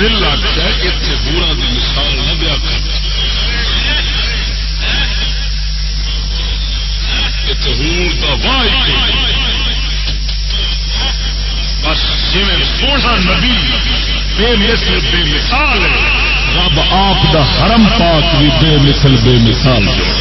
دل آتا ہے اتنے بورا کی مثال نہ دیا کر۔ ہور کا واہ بس جی سونا نبی بے مثل بے مثال رب آپ دا حرم پاک بھی بے مثل بے مثال جو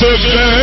سے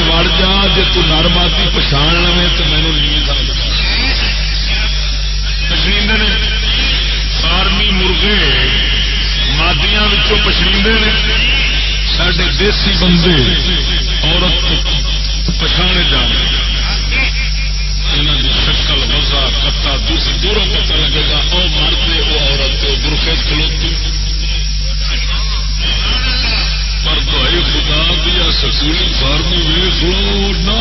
وڑ جا جی تر ماتی پچھان لے تو مینو نہیں پچھڑی نے فارمی مرغے مادیاں پچھڑی نے سڈے دیسی بندے عورت پچھانے جانے یہاں کی شکل وزا کتا دوروں پتہ لگے گا وہ مرد وہ عورت برقے کھلوتی دیا سکولی فارمی ویخ لو نہ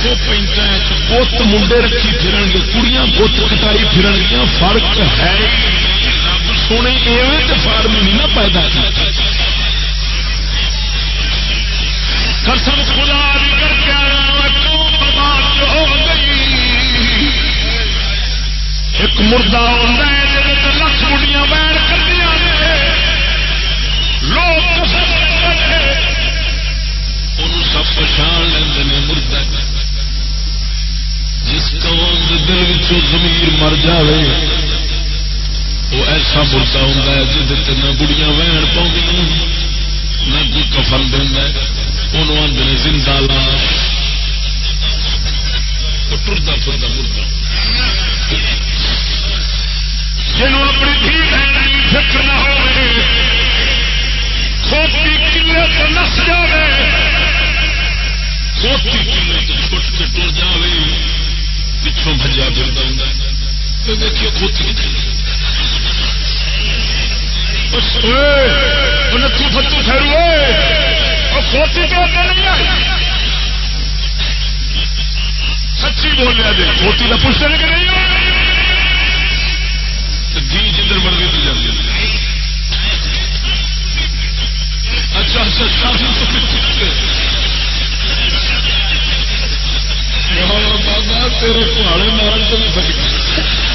منڈے ویکو پینٹا گوت منڈے رکھی پھرن گے، کڑیاں گوت کٹائی پھرن گیا فرق ہے۔ رب سونے ایویں تو فارمی نہیں نہ پیدا قسم خدا بھی کر کے ہو گئی؟ ایک مردہ ہوتا ہے جب لکھ مڑیاں بین کر لوگ سب پچھان لیں مردہ۔ قوم کے دل زمیر مر جائے وہ ایسا مردہ ہوتا ہے جہد نہ بڑیاں وہن پاؤں نہ کوئی کفن دینا انہوں آدھے زندہ لاش ٹرتا پھرتا مردہ۔ جنہوں اپنی دھی بہن فکر نہ ہو کھوتی کلے تو نس جائے کھوتی کلے تو چھٹ کے ٹر جائے پچھوں بجا پھرتا ہوں دیکھیے کھوتی نتو فتو خیرو کھوتی تو نہیں آئی۔ سچی بولیا جی کھوتی کا پوچھتے کہ نہیں جی جدھر مرضی تو جاتی اچھا اچھا گا تیرے کھاڑے مارن تو نہیں سکتا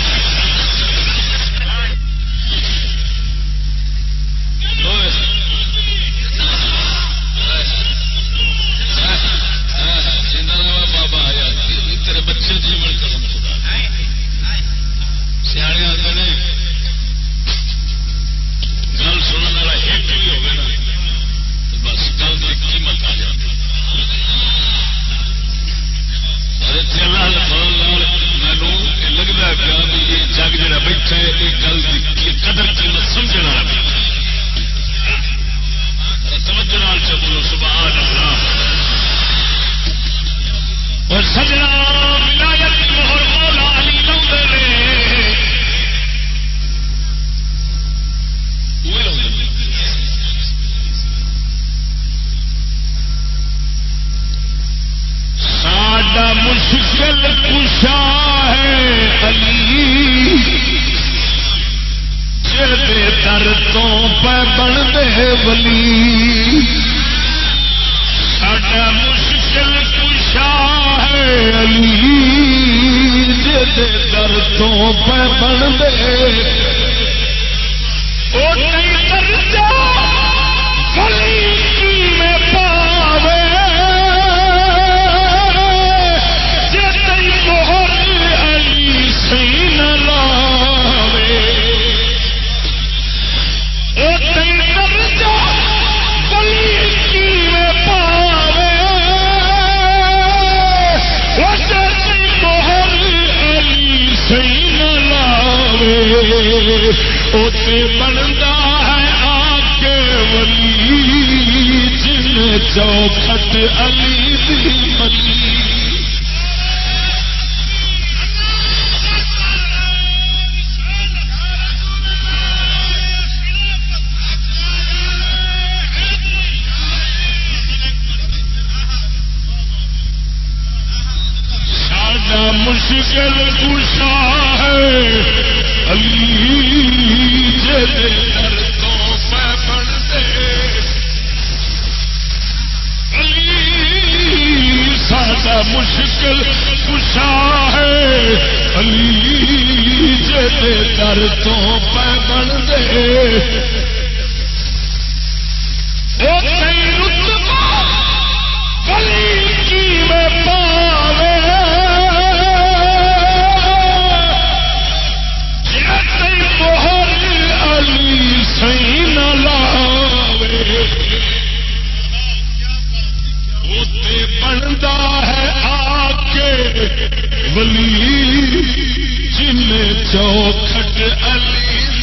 علی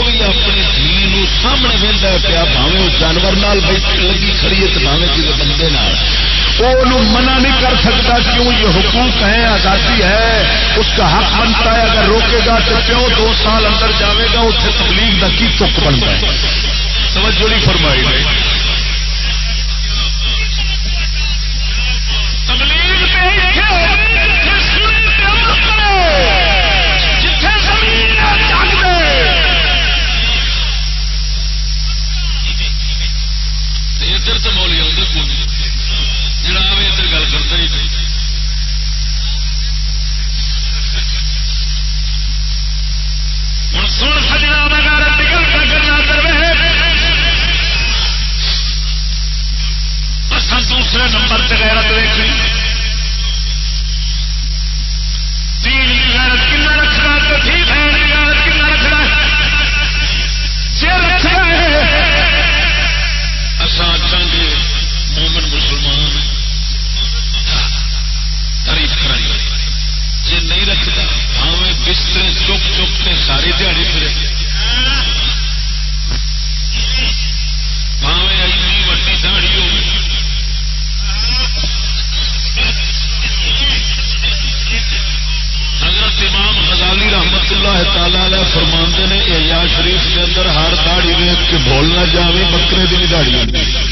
بھی اپنی دھی سامنے وہدا پیا بھاوے وہ جانور نال لگی کھڑی ہے بھاوے کسی بندے نال وہ منع نہیں کر سکتا کیوں یہ حقوق ہے آزادی ہے اس کا حق بنتا ہے اگر روکے گا تو کیوں دو سال اندر جاوے گا اسے سے تبلیغ کا کی چک بنتا ہے سمجھو نہیں فرمائی گئی تبلیغ سن سجنا نمبر سے غیرت مومن مسلمان تعریف کرائی نہیں رکھتا ہاں تعالی علیہ فرماندے نے، اے یا شریف کے اندر ہر داڑی ویچ کے بولنا جاوے بکرے دی داڑی ہوتی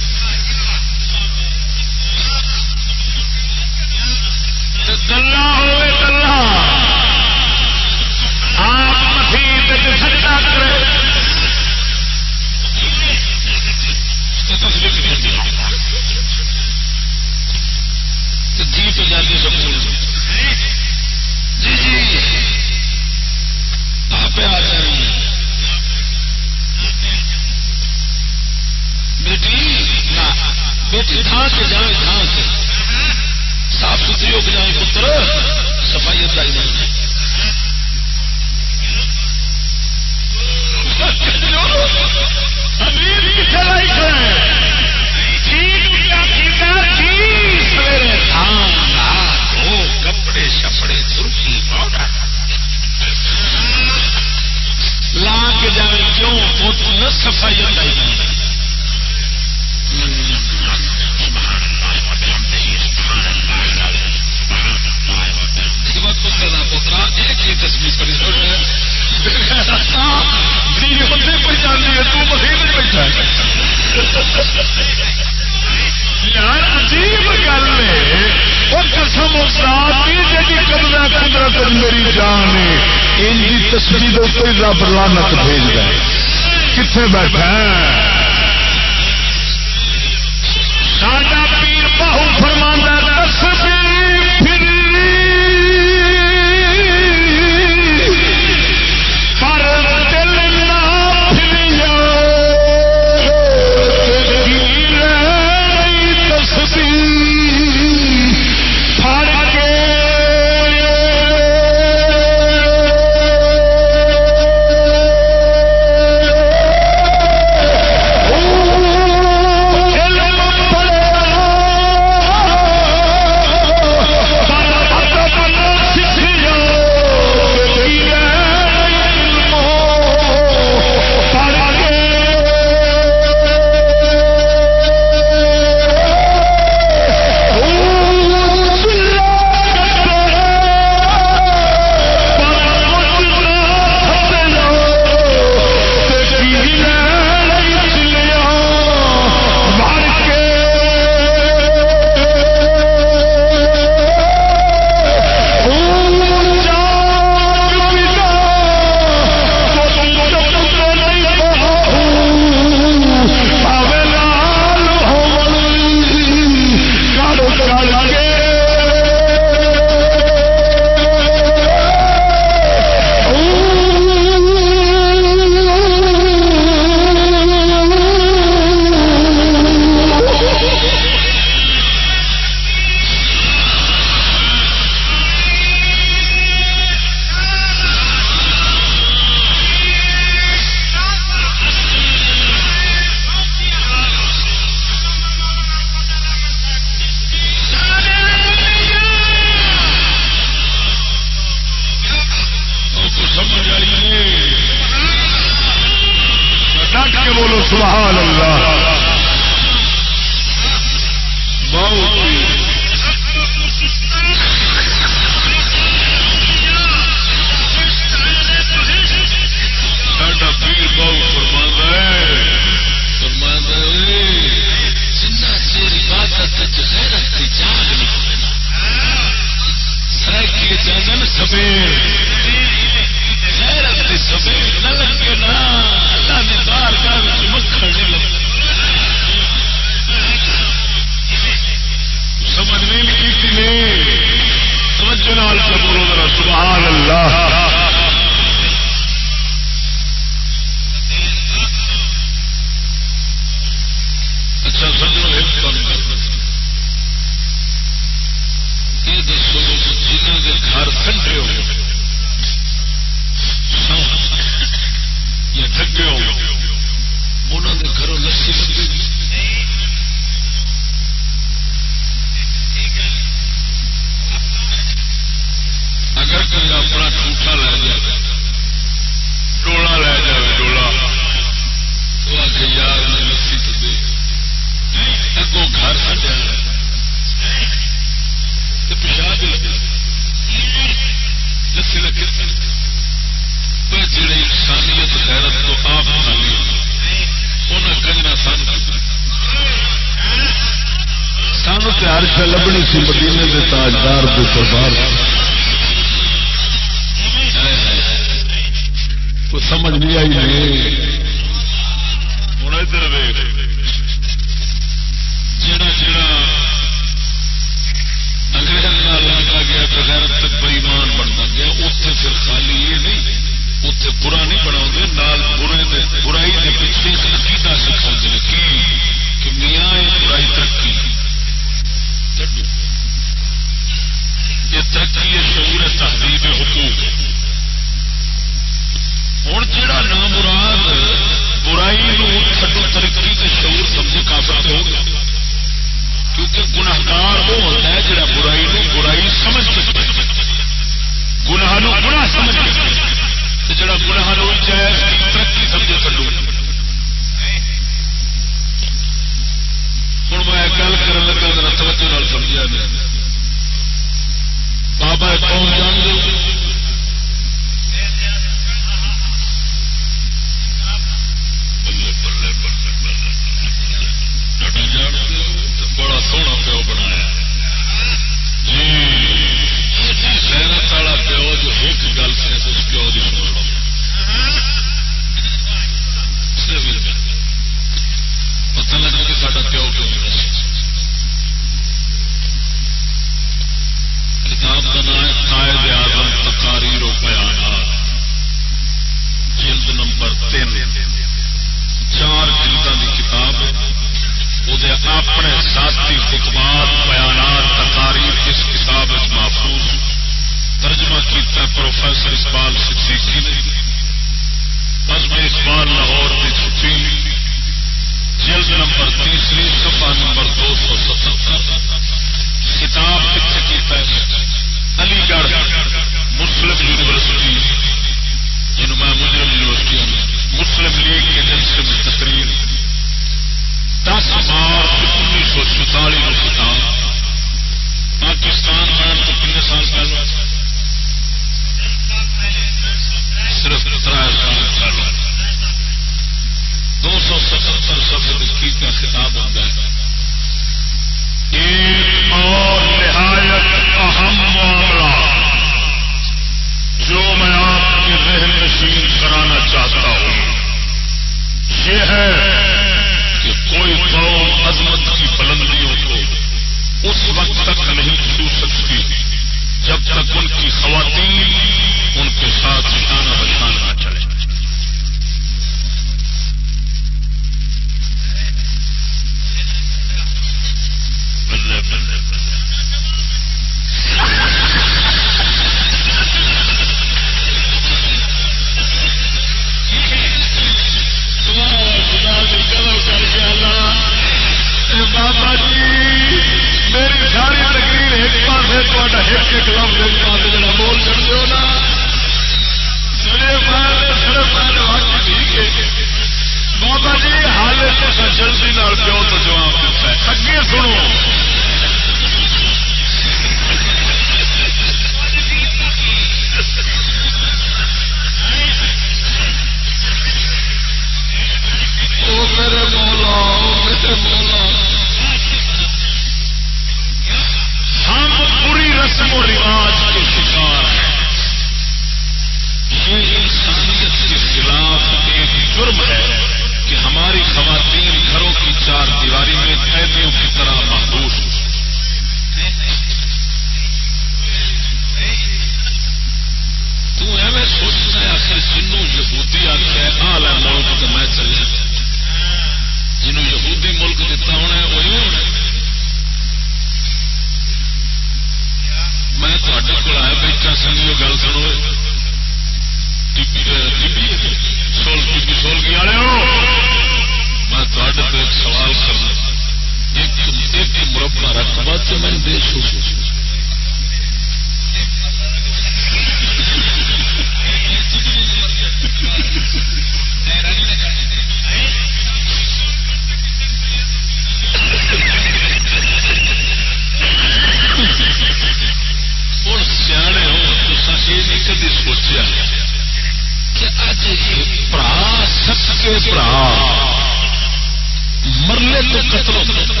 ویلے تو قتل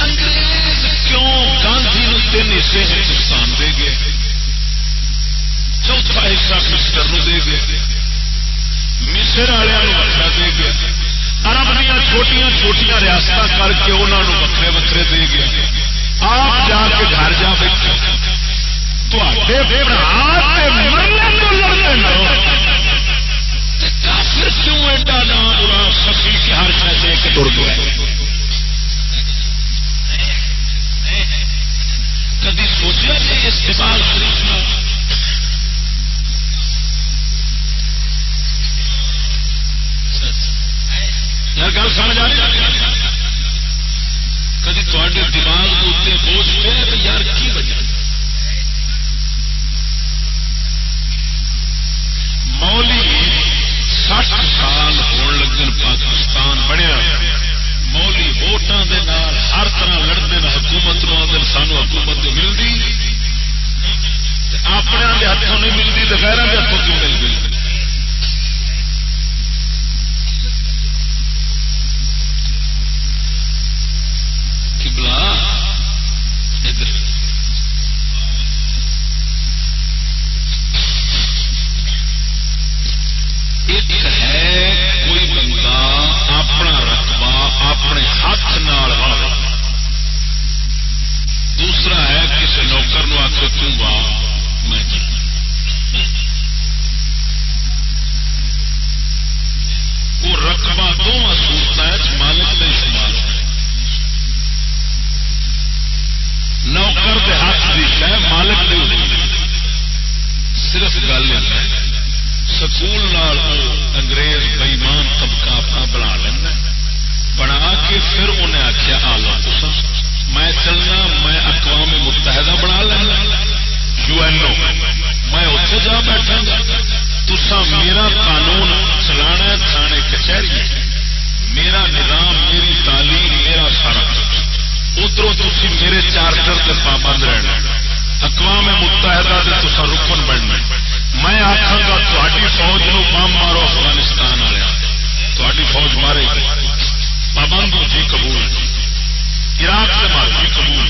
انگریز کیوں گاندھی تین حصے ہندوستان دے گئے؟ چوتھا حصہ مسٹر دے گئے۔ مصر والے وکرا دے گئے۔ ارب دیا چھوٹیاں چھوٹیاں ریاست کر کے انہوں وکرے وکرے دے گئے۔ آپ جا کے گھر جا بیٹھے۔ تے کیوں ایڈا نام برا سکی کہ ہر شہر ایک ٹر گیا؟ کدی سوچا جی استعمال شریف یار گل سمجھ آ رہی کدی تے دماغ کے اتنے بوجھ پہ یار کی وجہ؟ مولی سٹ سال ہون لگن پاکستان بنیا۔ مولی ووٹان دے نال ہر طرح لڑتے ہیں، حکومت نو آدھے سانو حکومت ملتی اپنے ہاتھوں نہیں ملتی تو غیر کے ہاتھوں کیوں ملتی گئی ایک ہے کوئی بندہ اپنا رقبہ اپنے ہاتھ نال دوسرا ہے کسی نوکر نو آخر توں واہ، میں وہ رقبہ دونوں صورت مالک نے شمار نوکر کے ہاتھ کی شہ مالک نہیں صرف گل سکول انگریز بئیمان طبقہ اپنا بنا لینا بنا کے پھر انہیں آخیا آ لو میں چلنا، میں اقوام متحدہ بنا لینا۔ یو این او، میں اتنے جا بیٹھا گا۔ تسا میرا قانون چلانا تھانے کچہری میرا نظام، میری تعلیم، میرا سارا۔ ادھر تھی میرے چارٹر سے پابند رہنا۔ اقوام متحدہ سے تصا رکن بننا۔ میں آخا گا تاری فوج نو بم مارو افغانستان والے۔ تاری فوج مارے پابند جی قبول عراق سے مارو جی قبول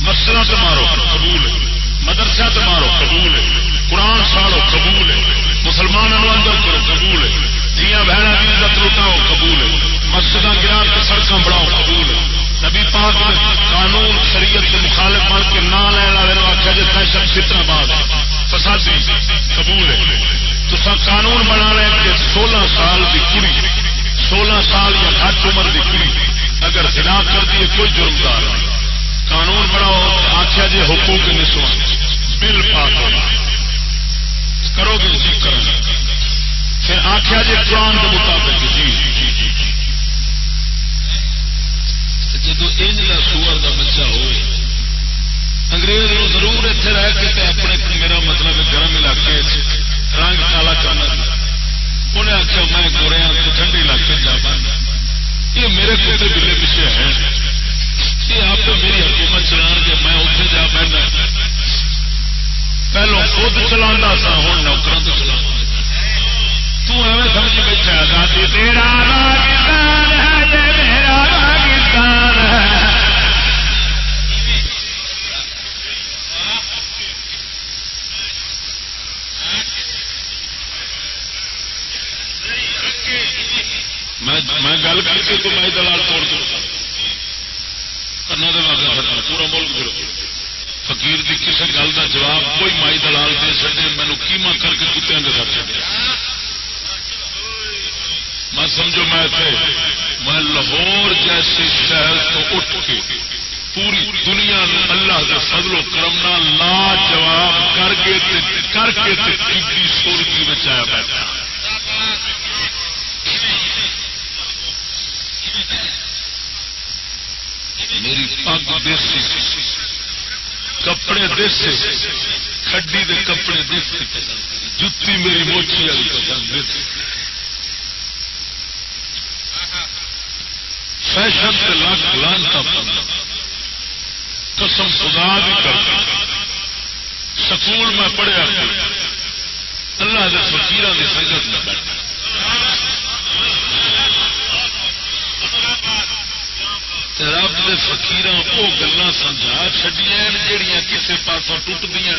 مسجد سے مارو قبول مدرسہ سے مارو قبول قرآن ساڑو قبول مسلمانوں اندر کرو قبول دیا بہن کی عزت لٹاؤ قبول مسجد گرا کے سڑک بڑھاؤ قبول نبی پاک قانون شریعت کے مخالف بن کے نہ لین والے آخیا جی فیشن فطرہ باد فسادی قبول ہے۔ تو قانون بنا لیں کہ سولہ سال کی کڑی سولہ سال یا گھٹ عمر کی کڑی اگر زنا کر دیے کوئی جرمدار قانون بناؤ آخیا جی حقوق نسو بل پاک کرو گے جی کرنا پھر آخیا جی قرآن کے مطابق جی۔ جدو انجلا سور کا بچہ ہو انگریز ضرور اتنے رہ کے اپنے میرا مطلب گرم علاقے رنگ کالا کرنا۔ انہیں آخیا، میں گوریا ہاں تو ٹھنڈے علاقے جا پانا یہ میرے کتے بلے پیچھے ہے یہ آپ میری حکومت چلا گے، میں اتنے جا پہنا پہلو خود چلا سا ہوں نوکر تو چلا تمہیں سمجھ بیٹھا آزادی تیرا پاکستان ہے میرا پاکستان ہے میں گل کر کے تو میں دلال توڑ دوں۔ کنا دے ختم پورا ملک پھر فقیر کی کسی گل کا جواب کوئی مائی دلال دے سکے مینو کیما کر کے کتنے کے ساتھ چڑیا میں سمجھو میں میں لاہور جیسی شہر تو اٹھ کے پوری دنیا اللہ کے فضل و کرم لا جواب کر کے کر کے سورگی بچایا بیٹھا میری پگ دیسی، کپڑے دیسی، کھڈی دے کپڑے دیسی، جتی میری موچی والی پسند دیسی. فیشن سے لاکھ لانتا پڑا قسم خدا بھی کرتا سکول میں پڑھیا اللہ کے فکیر کی سنگت میں بیٹھا. رب کے فکیر وہ گلا سمجھا چڈیا جہیا کسی پاسوں ٹوٹدیا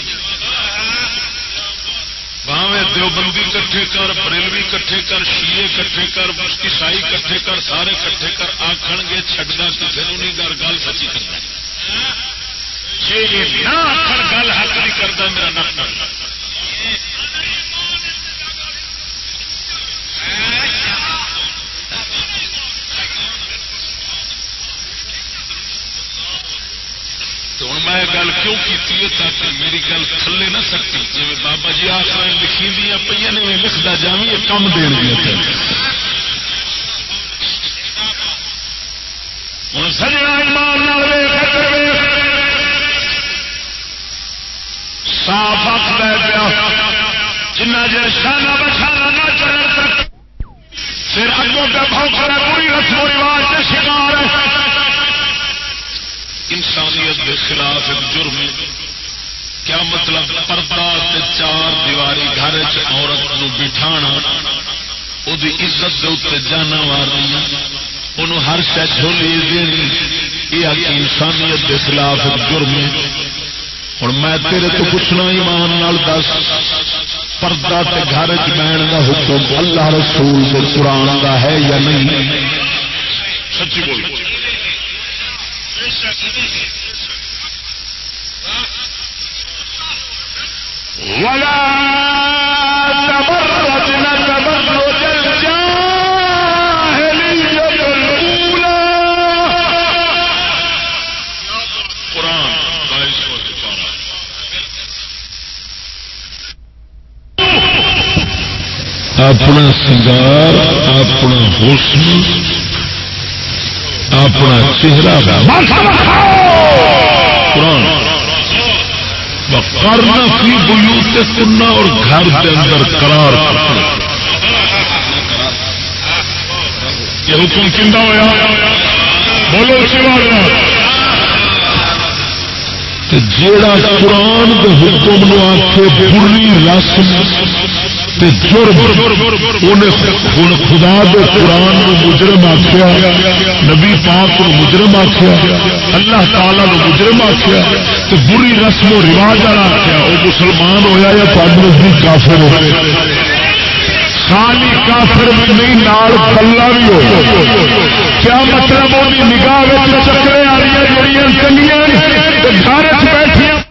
باوے دیوبندی کٹھے کر، بریلوی کٹھے کر شیے کٹھے کر عیسائی کٹھے کر، سارے کٹھے کر آخر گے چڈنا کسی نہیں گل گل سچی کرنا جی نہ آخر گل حق نہیں کرتا میرا نفر میں گل کیوں کی تاکہ میری گل تھلے نہ سکتی؟ جی بابا جی آخر لکھی دیا پہ نے لکھتا جا یہ کم دین دیا ہوں سجنا صاف آخ پیا۔ جنہ چر شانہ بچانا نہ چلن پھر اگوں کا بھوکر پوری رسم و رواج شکار ہے۔ انسانیت کے خلاف ایک جرم کیا مطلب پردہ چار دیواری گھر عورت نو بٹھا وہ عزت کے اتنے جانا مارنی ہر شہ جھولی دینی۔ یہ انسانیت کے خلاف ایک جرم ہوں میں تیرے تو پوچھنا ایمان نال دس، پردہ تے گھر چہن کا حکم اللہ رسول قرآن کا ہے یا نہیں؟ سچی بول اپنا سنگار اپنا حسن اپنا چہرہ قرآن کرنا کی بلو سے سننا اور گھر کے اندر قرار یہ حکم کنڈا ہوا بولو جیڑا قرآن کے حکم نو آخے بری رسم خدا دے قرآن مجرم آخیا نبی پاک کو مجرم آخیا اللہ تعالی نو مجرم آخیا تو بری رسم و رواج والا آخیا وہ مسلمان ہویا یا پانچ نزدیک کافر ہو خالی کافر بھی نہیں، نال کلا بھی ہو کیا مطلب وہ نگاہ چکرے آ رہی ہے جڑیاں چنگیاں گھر بیٹھیا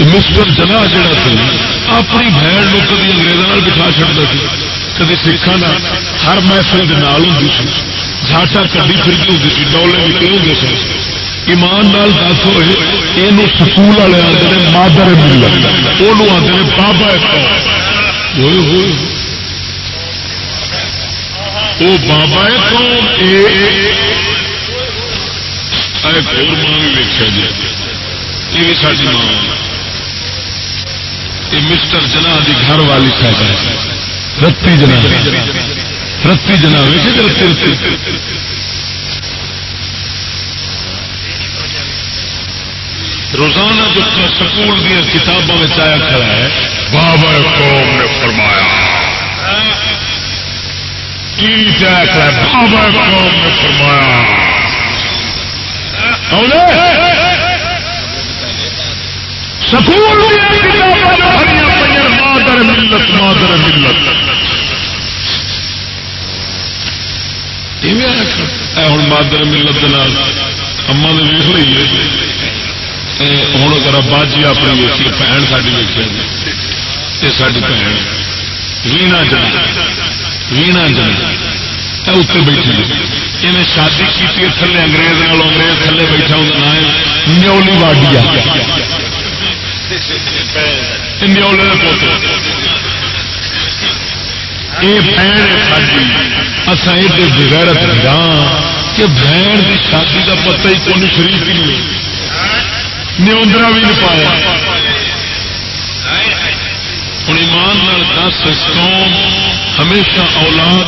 مسٹر جنا جڑا سی اپنی بہن کو کدی انگریزوں بٹھا چڑتا سی کدی سکھان ہر محفل کے نال ہوں سی۔ جھاٹا کدی پھرتی ہوتی سی ڈولے بھی کیوں سن ایمان نال دس ہوئے یہ سکول والے آتے ہیں مادر ملت وہ آتے ہیں بابا ہوئے ہوئے۔ وہ بابا قوم ایک اور ماں بھی ویکیا جی یہ بھی ساری ماں۔ یہ مسٹر جنا دی گھر والی سائڈ ہے۔ رتی جنا رتی جنا ویسے جی رتی رتی۔ روزانہ جو سکول دیا کتابوں میں آیا کھڑا ہے، بابا قوم نے فرمایا، کی بابا قوم نے فرمایا۔ سکول مادر ملت مادر ملت۔ ہوں مادر ملت اما نے ویخ لیے ہوں اگر باجی اپنی ویکھی بھن ساری ویکھی یہ ساری بھن وینا جنا۔ وینا جنا۔ اتنے بیٹھی انہیں شادی کی تھلے انگریز نال، انگریز تھلے بیٹھا ہوں نام نیولی واڈیا۔ نیولے پوتے۔ یہ بہن ساری اصا یہ بغیرت ہاں کہ بہن کی شادی کا پتہ ہی کون شریف ہی نہیں نیوندرا بھی نہیں پایا۔ ہوں ایمان دس، قوم ہمیشہ اولاد۔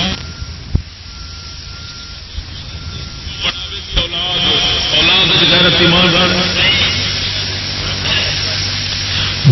اولاد۔ غیرت ایماندار۔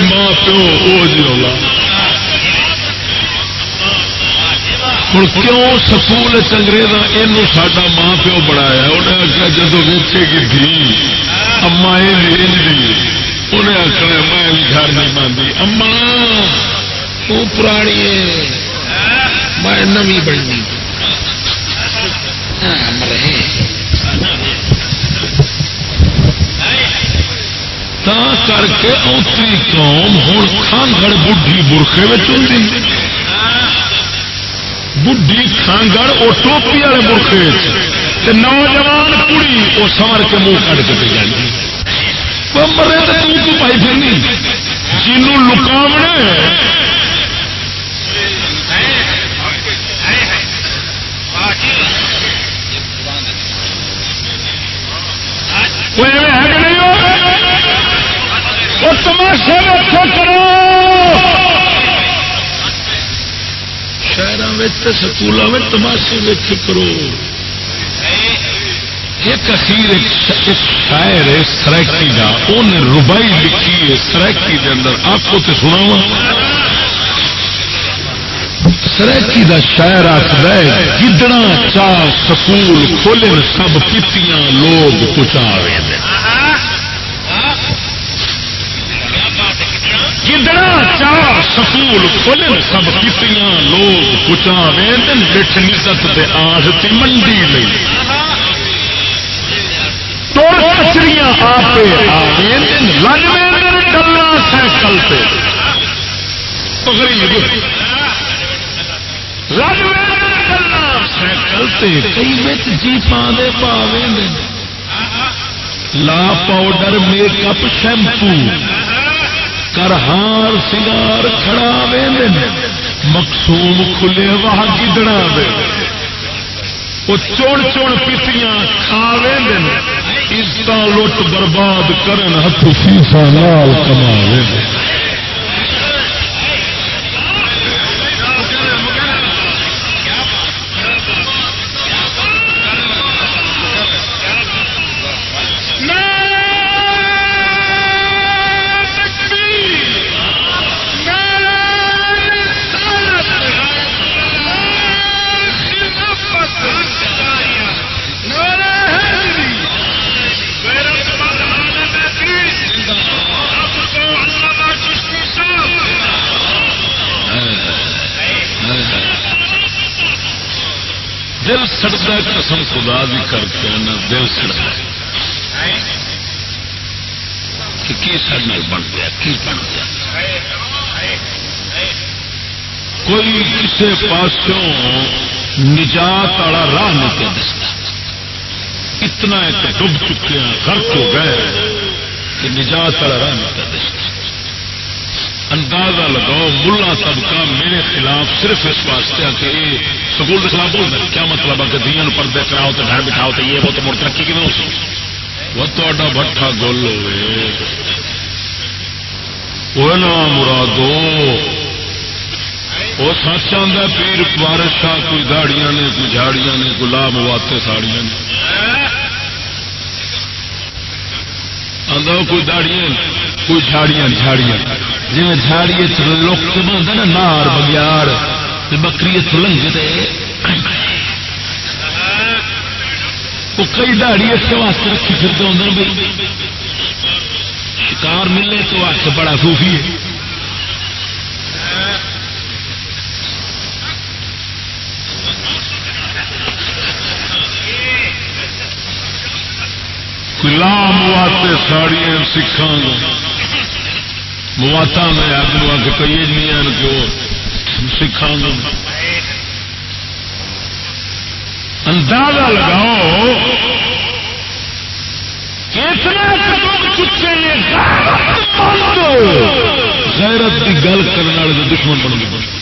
ماں پیو وہ جی رولا ہوں کیوں سکول انگریز یہ سڈا ماں پیو بڑھایا انہیں آخیا جدو ویچے گی تھی اما یہ انہیں آخر میں گھر نہیں مانتی اما وہ پرانی ہے میں نوی بننی کر کے اوتری قوم ہوں کھانگڑ بڈھی برخے میں بڈھی کھانگڑ وہ ٹوپی والے برخے نوجوان کڑی وہ سار کے منہ کٹ کے پی جانی مرے تو تو پائی پھرنی۔ جنوں لکاونا تماشے اچھا کرو۔ شہر سکولوں میں تماشے ویچ کرو۔ ایک اخیر شاعر ہے سرائکی کا انہیں ربائی لکھی ہے سرائکی کے اندر۔ آپ کو تو سنا سرائکی کا شاعر آخر ہے گدڑا چاہ سکول کھولن، سب پیتیاں لوگ پچا رہے ہیں گدڑا چاہ سکول کھولن، سب پیتیاں لوگ پچا رہے دے آج منڈی لئی۔ کچریاں لگ سائیکل پہ لگ کئی جی پاندے پاوے لا پاؤڈر، میک اپ، شیمپو۔ کرہار سنگار کھڑا وے مقصوم کھلے واہ گدڑا دے وہ چون چون پیتیاں کھا عزت لٹ برباد کرن ہاتھ فیفا نال کما دل قسم خدا بھی کر کے آنا دل سڑتا کہ کی سڈ بن گیا، کی بن گیا؟ کوئی کسی پاسوں نجات والا راہ نہیں پہ دستا۔ اتنا ڈب چکے ہیں، غرق ہو گئے کہ نجات والا راہ نہیں پہ دستا۔ اندازہ لگاؤ، ملا طبقہ میرے خلاف صرف اس واسطے کہ سکول کے خلاف بول رہے کیا مطلب ہے کہ دیا پردے کراؤ تو گھر بٹھاؤ تو یہ وہ تو مڑ ترقی کی ہو سکتی وہ تو بٹھا گول ہوئے۔ وہ نا مرادو وہ سچ آدھا پیر بارش شاہ کوئی داڑیاں نے، کوئی جھاڑیاں نے، کوئی لام واتے ساڑیاں نے۔ آدھا کوئی داڑیاں کوئی جھاڑیاں جھاڑیاں۔ جی جھاڑی لوگ بنتا نا، نار بگیار بکری اتوں لنگے وہ کئی دہڑی اس واسطے رکھی پھرتے ہوں بھائی شکار ملے تو آخ بڑا صوفی ہے۔ کلا مواتے ساڑیاں سکھا مواتا میں آگے آ کے کئی نہیں ہیں کہ وہ سکھا اندازہ لگاؤ غیرت کی گل کرنے والے دشمن بن گئے۔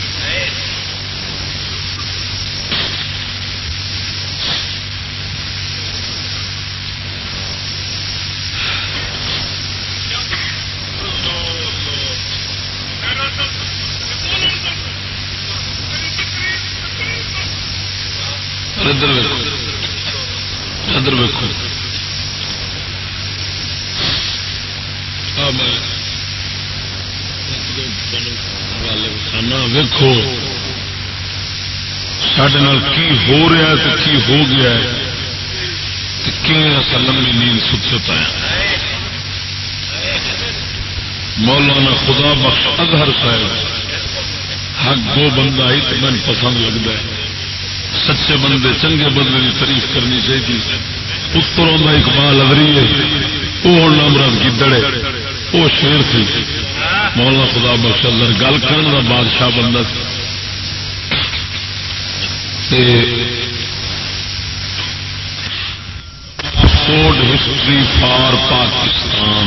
سڈے کی ہو رہا ہے کی ہو گیا ہے؟ اصل لمبی نیند ستے پایا؟ مولانا خدا بخش اظہر صاحب، حق دو بندہ ہی تو من پسند لگتا ہے۔ سچے بندے، چنگے بندے کی تعریف کرنی چاہیے پتروں کا اقبال ادری ہے وہ نامراد گدڑے وہ شیر تھی۔ مولانا خدا بخش اظہر گل کرنے کا بادشاہ بندہ سوڈ ہسٹری فار پاکستان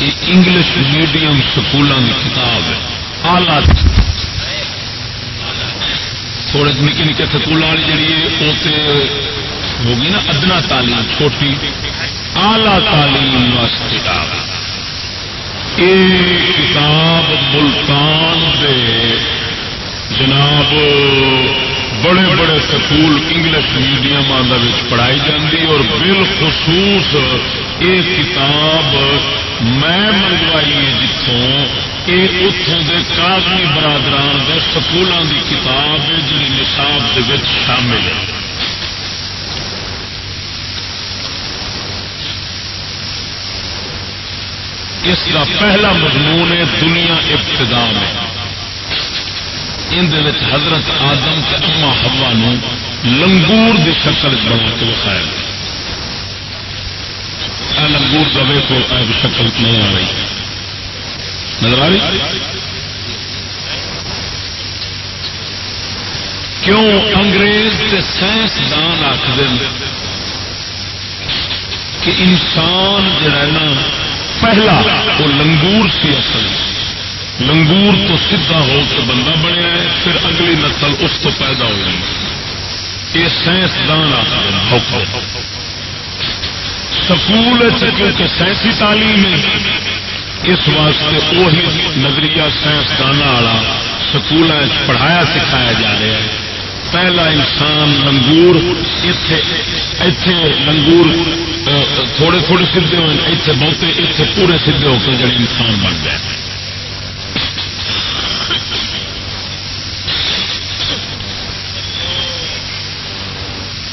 یہ انگلش میڈیم سکولوں کی کتاب ہے. آلہ تھوڑے نکے نکے سکول والی جی وہ ہوگی نا ادنا تعلیم، چھوٹی. آلہ تعلیم واسطے یہ کتاب ملتان دے جناب، بڑے بڑے سکول انگلش میڈیم پڑھائی جاتی اور بالخصوص یہ کتاب میں منگوائی جتوں یہ اتوں کے کاغی برادران کے سکولوں کی کتاب ہے جی نصاب شامل ہے۔ اس کا پہلا مضمون ہے، دنیا ابتدا میں۔ اندر حضرت آدم کے اما ہوا لنگور کی شکل بنا کے وکھایا لنگور کا ویسو شکل نظر آ رہی۔ نظر آ رہی؟ کیوں انگریز کے سائنسدان آخر کہ انسان جڑا نا، پہلا وہ لنگور سی اصل۔ لنگور تو سیدھا ہو کے بندہ بنیا ہے پھر اگلی نسل اس تو پیدا ہو جائے۔ یہ سائنسدان سکول کیونکہ سائنسی تعلیم ہے۔ اس واسطے وہی نظریہ سائنسدان والا سکول پڑھایا، سکھایا جا رہا ہے۔ پہلا انسان لنگور اتے لنگور تھوڑے تھوڑے سیدے ہوئے اتنے بہتے اتنے پورے سیدے ہو کے جڑے انسان بن گئے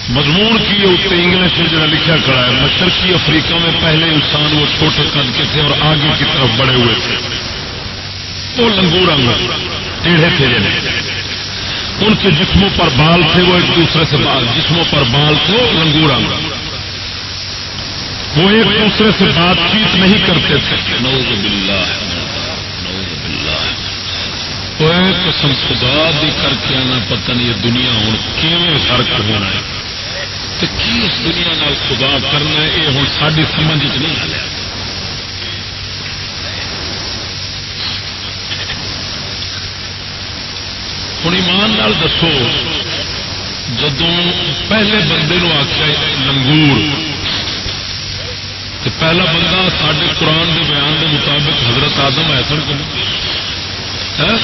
مضمون کی اتنے انگلش میں جڑا لکھا کھڑا ہے، مشرقی افریقہ میں پہلے انسان وہ چھوٹے قد کے تھے اور آگے کی طرف بڑے ہوئے تھے۔ وہ لنگور ٹیڑھے تھے جڑے ان کے جسموں پر بال تھے، وہ ایک دوسرے سے بال، جسموں پر بال تھے، وہ لنگور وہ ایک دوسرے سے بات چیت نہیں کرتے تھے۔ نوز باللہ نوز باللہ۔ وہ قسم خدا دی کر کے آنا، پتہ نہیں یہ دنیا ہوں کیون فرق ہونا ہے۔ تو کی اس دنیا نال خدا کرنا ہے؟ یہ ہوں ساری سمجھ نہیں آ رہا۔ ہوں ایمان نال دسو جدو پہلے بندے نو آخیا لنگور تو پہلا بندہ سڈے قرآن کے بیان کے مطابق حضرت آدم ہے سن ہاں؟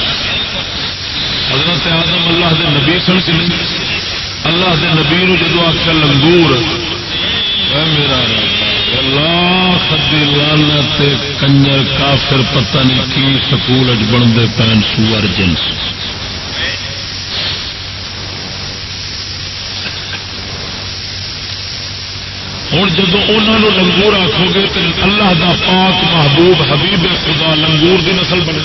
حضرت آدم اللہ دے نبی سن کے نہیں اللہ دے نبی نو جدو آخیا لنگور میرا لاکھ کنجر کافر پتہ نہیں کی سکول بنتے پین سور جنس۔ ہوں جب انہوں لنگور آخو گے تو اللہ دا پاک محبوب حبیب خدا لنگور دی نسل بنے۔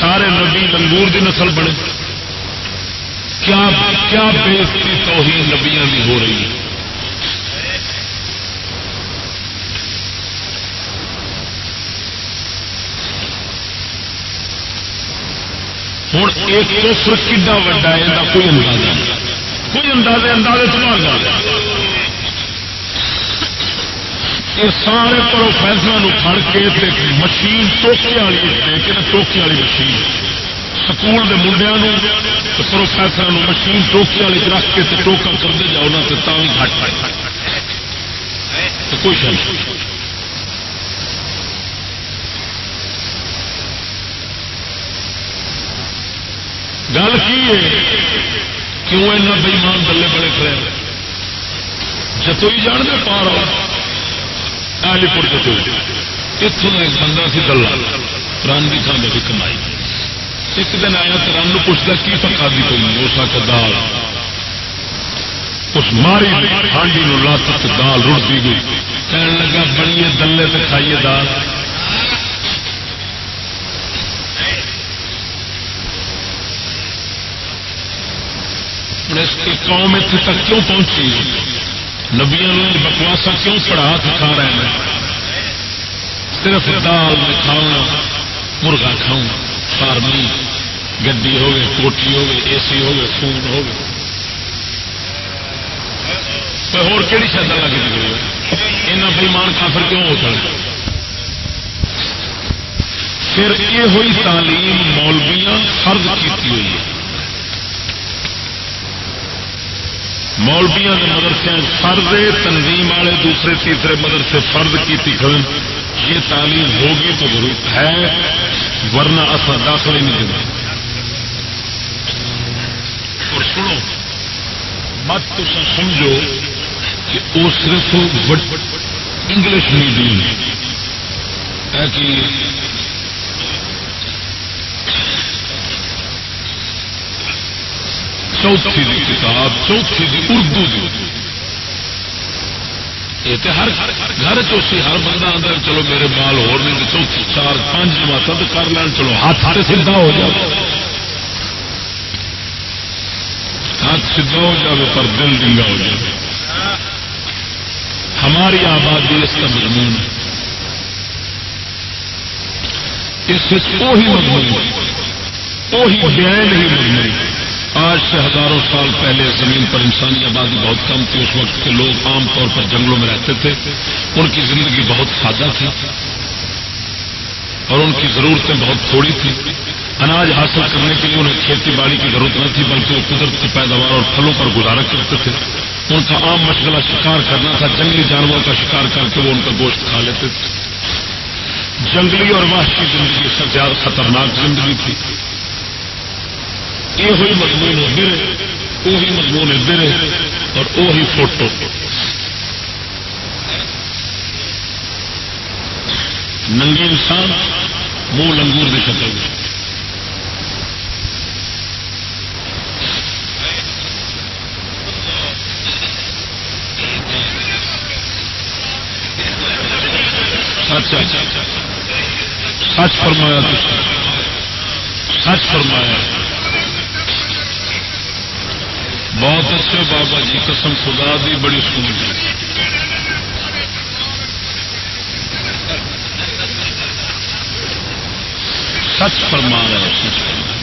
سارے نبی لنگور دی نسل بنے۔ کیا کیا بےزتی توہین نبیاں بھی ہو رہی ہے؟ ہوں ایک کفر کڈا وا ہے کوئی اندازہ کوئی اندازے اندازے تمہار گل یہ سارے پروفیسر پڑ کے مشین ٹوکے والی ٹوکے والی مشین سکول کے منڈیا پروفیسر مشین ٹوکے والی رکھ کے ٹوکا کرتے جاؤ نہ تو بھی گھٹ پائے کوئی شاید گل کی ہے؟ کیوں ایسا بےمان بلے بڑے کھڑے جتوئی جان دے پار آلی پور جتوئی اتوں ایک بندہ سی گلا۔ رن بھی کھانے کمائی۔ ایک دن آیا تو رن پوچھتا کی پکا دی کوئی اس کا دال اس ماری ہانڈی نو لات دال رڑتی گئی کہنے لگا بڑیے دلے تو کھائیے دال اس کی قوم اتنے تک کیوں پہنچی نبیا بکواسا کیوں پڑھا سکھا رہے ہیں صرف دال میں کھاؤں مرغا کھاؤں فارمی گڈی ہوگی، کوٹھی ہوگی، اے سی ہوگی فون ہوگی۔ ہوئی شردا لگ جی یہاں بےمان کافر کیوں ہو سکتا پھر یہ ہوئی تعلیم مولویاں فرض کی ہوئی ہے۔ مولبیا کے مدرسے فرض تنظیم والے دوسرے تیسرے مدرسے فرض کی کھڑے یہ تعلیم ہوگی تو ضرور ہے، ورنہ اصل داخل ہی نہیں دیں اور سنو مت تو سمجھو کہ وہ صرف انگلش میڈیم ہے کہ چوتھی دی کتاب، چوتھی دی اردو دی۔ یہ تو ہر گھر چوسی ہر بندہ آتا چلو میرے بال ہو نہیں چوتھی چار پانچ جماعت تو کر لین چلو، ہاتھ ہاتھ سیدا ہو جائے ہاتھ سیدا ہو جائے پر دل ڈنگا ہو جائے ہماری آبادی اس کا مضمون ہے۔ اس وہی مضمون وہی بیان ہی مضمون۔ آج سے ہزاروں سال پہلے زمین پر انسانی آبادی بہت کم تھی، اس وقت کے لوگ عام طور پر جنگلوں میں رہتے تھے۔ ان کی زندگی بہت سادہ تھی اور ان کی ضرورتیں بہت تھوڑی تھی اناج حاصل کرنے کے لیے انہیں کھیتی باڑی کی ضرورت نہ تھی، بلکہ وہ قدرت کی پیداوار اور پھلوں پر گزارا کرتے تھے۔ ان کا عام مشغلہ شکار کرنا تھا، جنگلی جانوروں کا شکار کر کے وہ ان کا گوشت کھا لیتے تھے۔ جنگلی اور وحشی زندگی سب زیادہ خطرناک زندگی تھی۔ یہ مضمون ادھر وہی مضمون ادھر اور وہی فوٹو ننگی انسان منہ لنگور کی شکل میں۔ سچ سچ فرمایا سچ فرمایا۔ بہت اچھے بابا جی قسم خدا دی، بڑی سنی سچ فرما رہا سچ فرما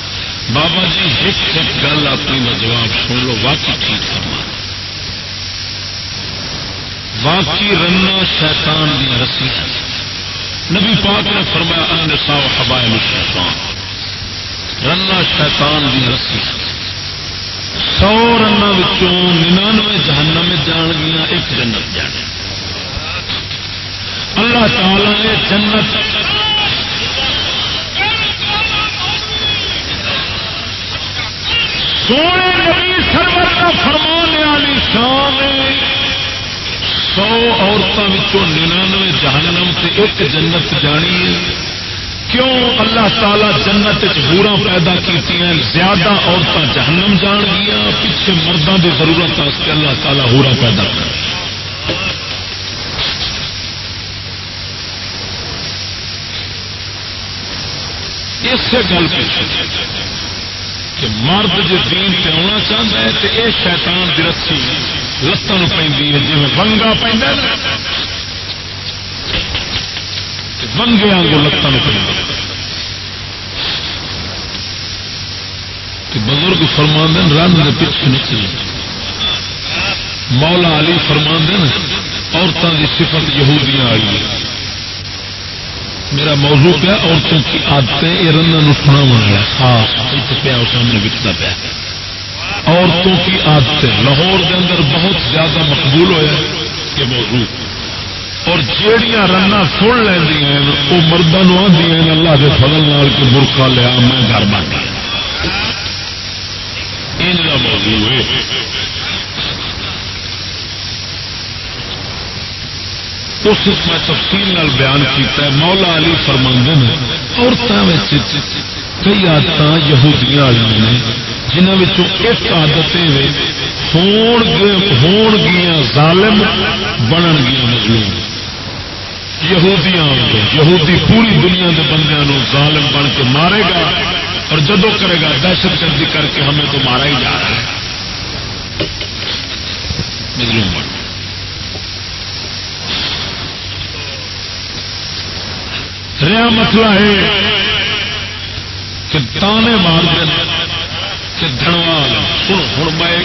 بابا جی ایک ایک گل اپنی کا جواب سن لو، واقعی ٹھیک فرما واقعی رنا شیطان دیا رسی نبی پاک نے فرمایا ان سا حبائل الشیطان۔ رنا شیطان دیا رسی سو رن ننانوے جہنم جان گیا ایک جنت جانے اللہ تعالی نے جنت سونے نبی سرور کا فرمان والی شان سو عورتوں ننانوے جہنم سے ایک جنت جانی ہے۔ کیوں اللہ تعالی جنت چورا پیدا کی زیادہ عورتیں جہنم جان گیا پیچھے مردوں کی ضرورت اللہ تعالی ہورا پیدا کر اسی گل کہ مرد جی دین سے آنا چاہتا ہے تو یہ شیطان کی رسی لتان پہ جی ونگا پہ ونگیا کو لتان پہ بزرگ فرماند رن کے پیچھے نکل۔ مولا علی فرماند عورتوں کی صفت یہودیاں آئی میرا موضوع پیا، عورتوں کی آدتیں یہ رن سنا والا خاص پیا سامنے بکتا پیا۔ عورتوں کی آدتیں لاہور کے اندر بہت زیادہ مقبول ہوا یہ موضوع۔ اور جیڑیاں رنا سن لینیا وہ مردوں آدی اللہ کے فضل نال کے برقع لیا میں گھر بن گیا ہاں۔ موضوع ہے۔ اس میں تفصیل نال بیان کیتا ہے، مولا علی فرماندے نے عورتوں کئی آدت یہودیاں والی نے جنہوں ایک آدت ہون گیا ظالم بنن گیا مظلوم۔ یہودیاں یہودی پوری دنیا کے بندے ظالم بن کے مارے گا اور جدو کرے گا دہشت گردی کر کے ہمیں تو مارا ہی جا رہا ہے۔ بن رہا مسئلہ ہے کہ تانے مار کہ دھنوال سن ہوں میں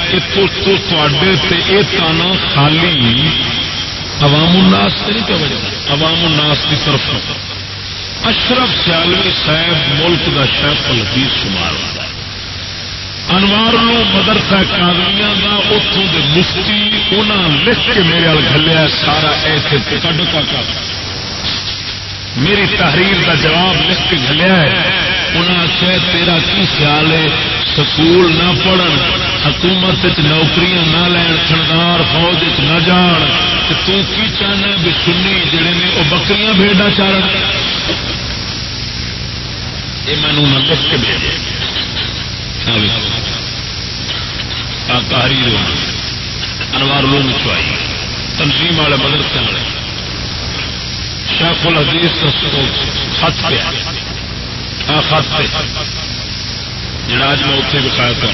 یہ تانا خالی عوام الناس سے نہیں پہ عوام الناس کی طرف اشرف سیالوی صاحب ملک کا شیخ الحدیث شمار ہوتا ہے۔ انوار لو مدرسہ کادمیاں دا اتوں دے مفتی، انہاں لکھ کے میرے گلیا سارا ایسے کڈ کا میری تحریر کا جواب لکھ کے گلیا ہے۔ انہیں آخیا، تیرا کی خیال ہے؟ سکول نہ پڑھن، حکومت نوکریاں نہ لین، تھندار فوج نہ جان۔ تو کی چاہنا بھی سنی؟ جڑے نے وہ بکریاں بھیڑا چارن؟ یہ مینو نہ لکھ کے بھیجے۔ ہاں انوار لوگ چوائی تنظیم والے مدرسے والے۔ شیخ الحدیث خط پہ۔ خط پہ۔ جڑا اج میں اتنے بکھایا تھا۔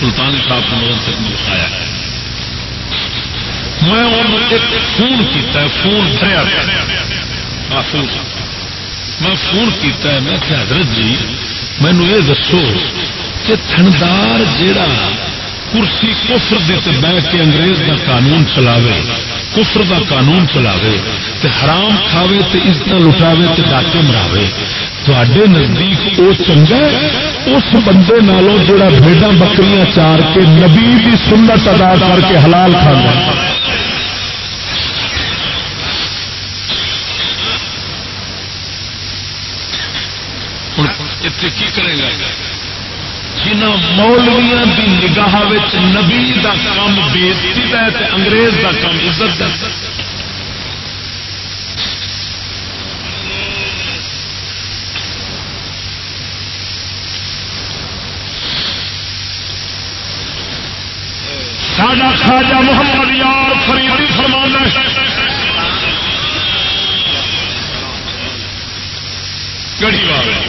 سلطان صاحب نے مدد تک بکھایا میں انہوں ایک فون کیتا ہے فون بھریا محفوظ میں فون کیتا ہے، میں کہ حضرت جی مینو یہ دسو کہ تھندار جیڑا کرسی کفر دے بہ کے انگریز کا قانون چلاوے کفر دا قانون چلاوے تے حرام کھاوے تے عزت لٹاوے تے ڈاکے مراوے۔ تھوڑے نزدیک وہ چنگا ہے، اس بندے نالوں جڑا بھیڈا بکریاں چار کے نبی کی سنت ادا کر کے حلال کھانا کی کرے گا؟ جنہ مولویا کی نگاہ نبی کا کام بےزتی کا ہے انگریز کا کام عزت کا ساڈا خواجہ محمد یار فریدی فرمانا گڑی بار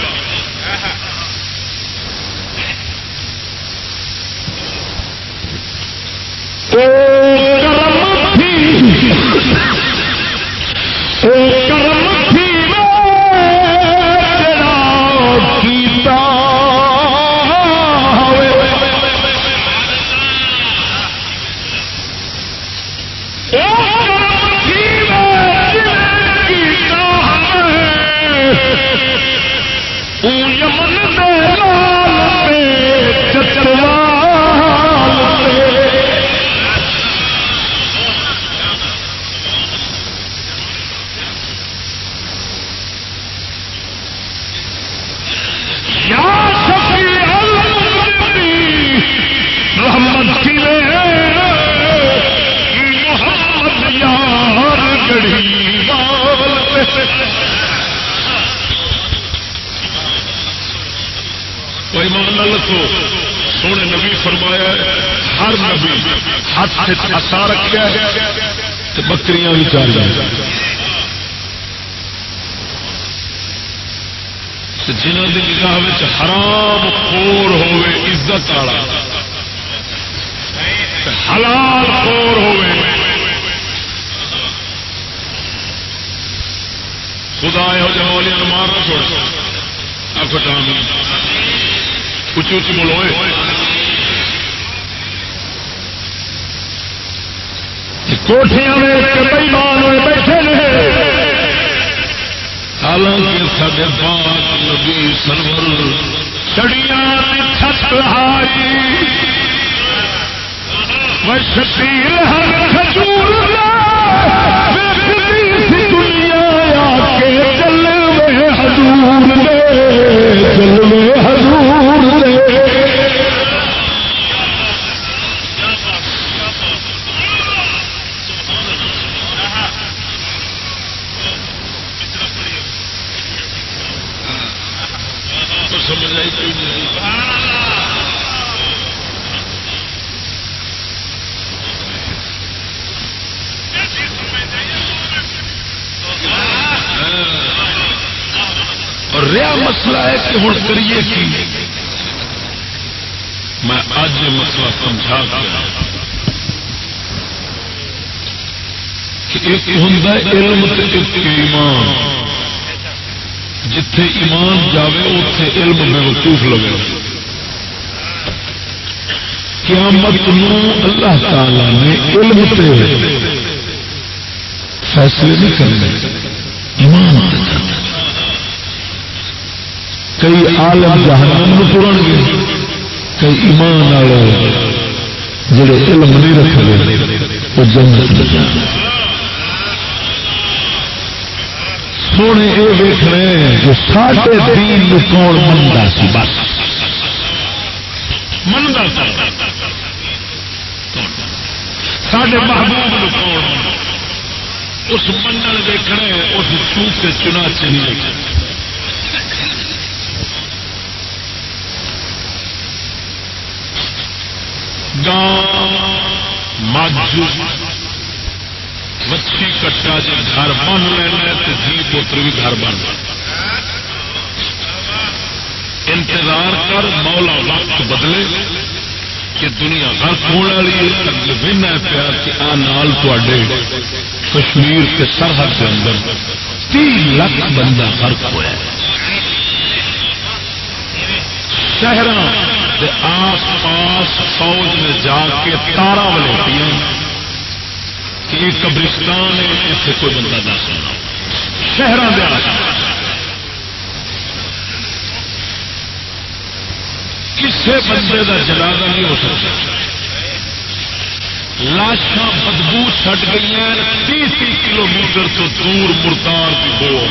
کرم تھی ہر نبی ہاتھ ہسا رکھا بکریاں بھی چار جنہ کی نگاہ حرام خور ہوئے عزت والا۔ حلال خور ہوئے خدا یہ جہاں مارنا چھوڑ اکٹان اچھی اچھی بولو کوٹیاں بیٹھے حالانکہ سڈے پاک نبی سرور چڑیاں چھت شکیل ہر کھجور دنیا آ کے میں حضور دے چل میں حضور دے سمجھ آئی کوئی نہیں اور رہا مسئلہ ہے کہ ہوں کریے کی؟ میں اج یہ مسئلہ سمجھا دیا کہ ایک ہوں علم ایک ایمان۔ جتھے ایمان جاوے اتے علم میں وقوف لگے۔ قیامت نو اللہ تعالی نے علم تے فیصلے نہیں کرنے۔ ایمان تے کرنے کئی عالم جہنم ترن گے کئی ایمان والے جڑے علم نہیں رکھتے وہ جنت میں جان سونے یہ دیکھ رہے ہیں جو ساڈے دین کون منتا سی بس۔ منتا سڈے محبوب کون؟ اس منڈل دیکھنے اس چوکے چنا چنی مجھ مچھی کٹا جی گھر بن لینا تو جی پوتر بھی گھر بن۔ انتظار کر مولا وقت بدلے کہ دنیا غرق ہونے والی وہنا پیا کہ آ نال تے کشمیر کے سرحد کے اندر تین لاکھ بندہ غرق ہوا شہر آس پاس فوج میں جا کے تارا ولیٹیاں کہ یہ قبرستان ہے، اتنے کوئی بندہ دس ہونا شہروں کے کسی بندے کا جنازہ نہیں ہو سکتا۔ لاشاں بدبو چٹ گئی ہیں تی تی کلو میٹر تو دور مردار کی بو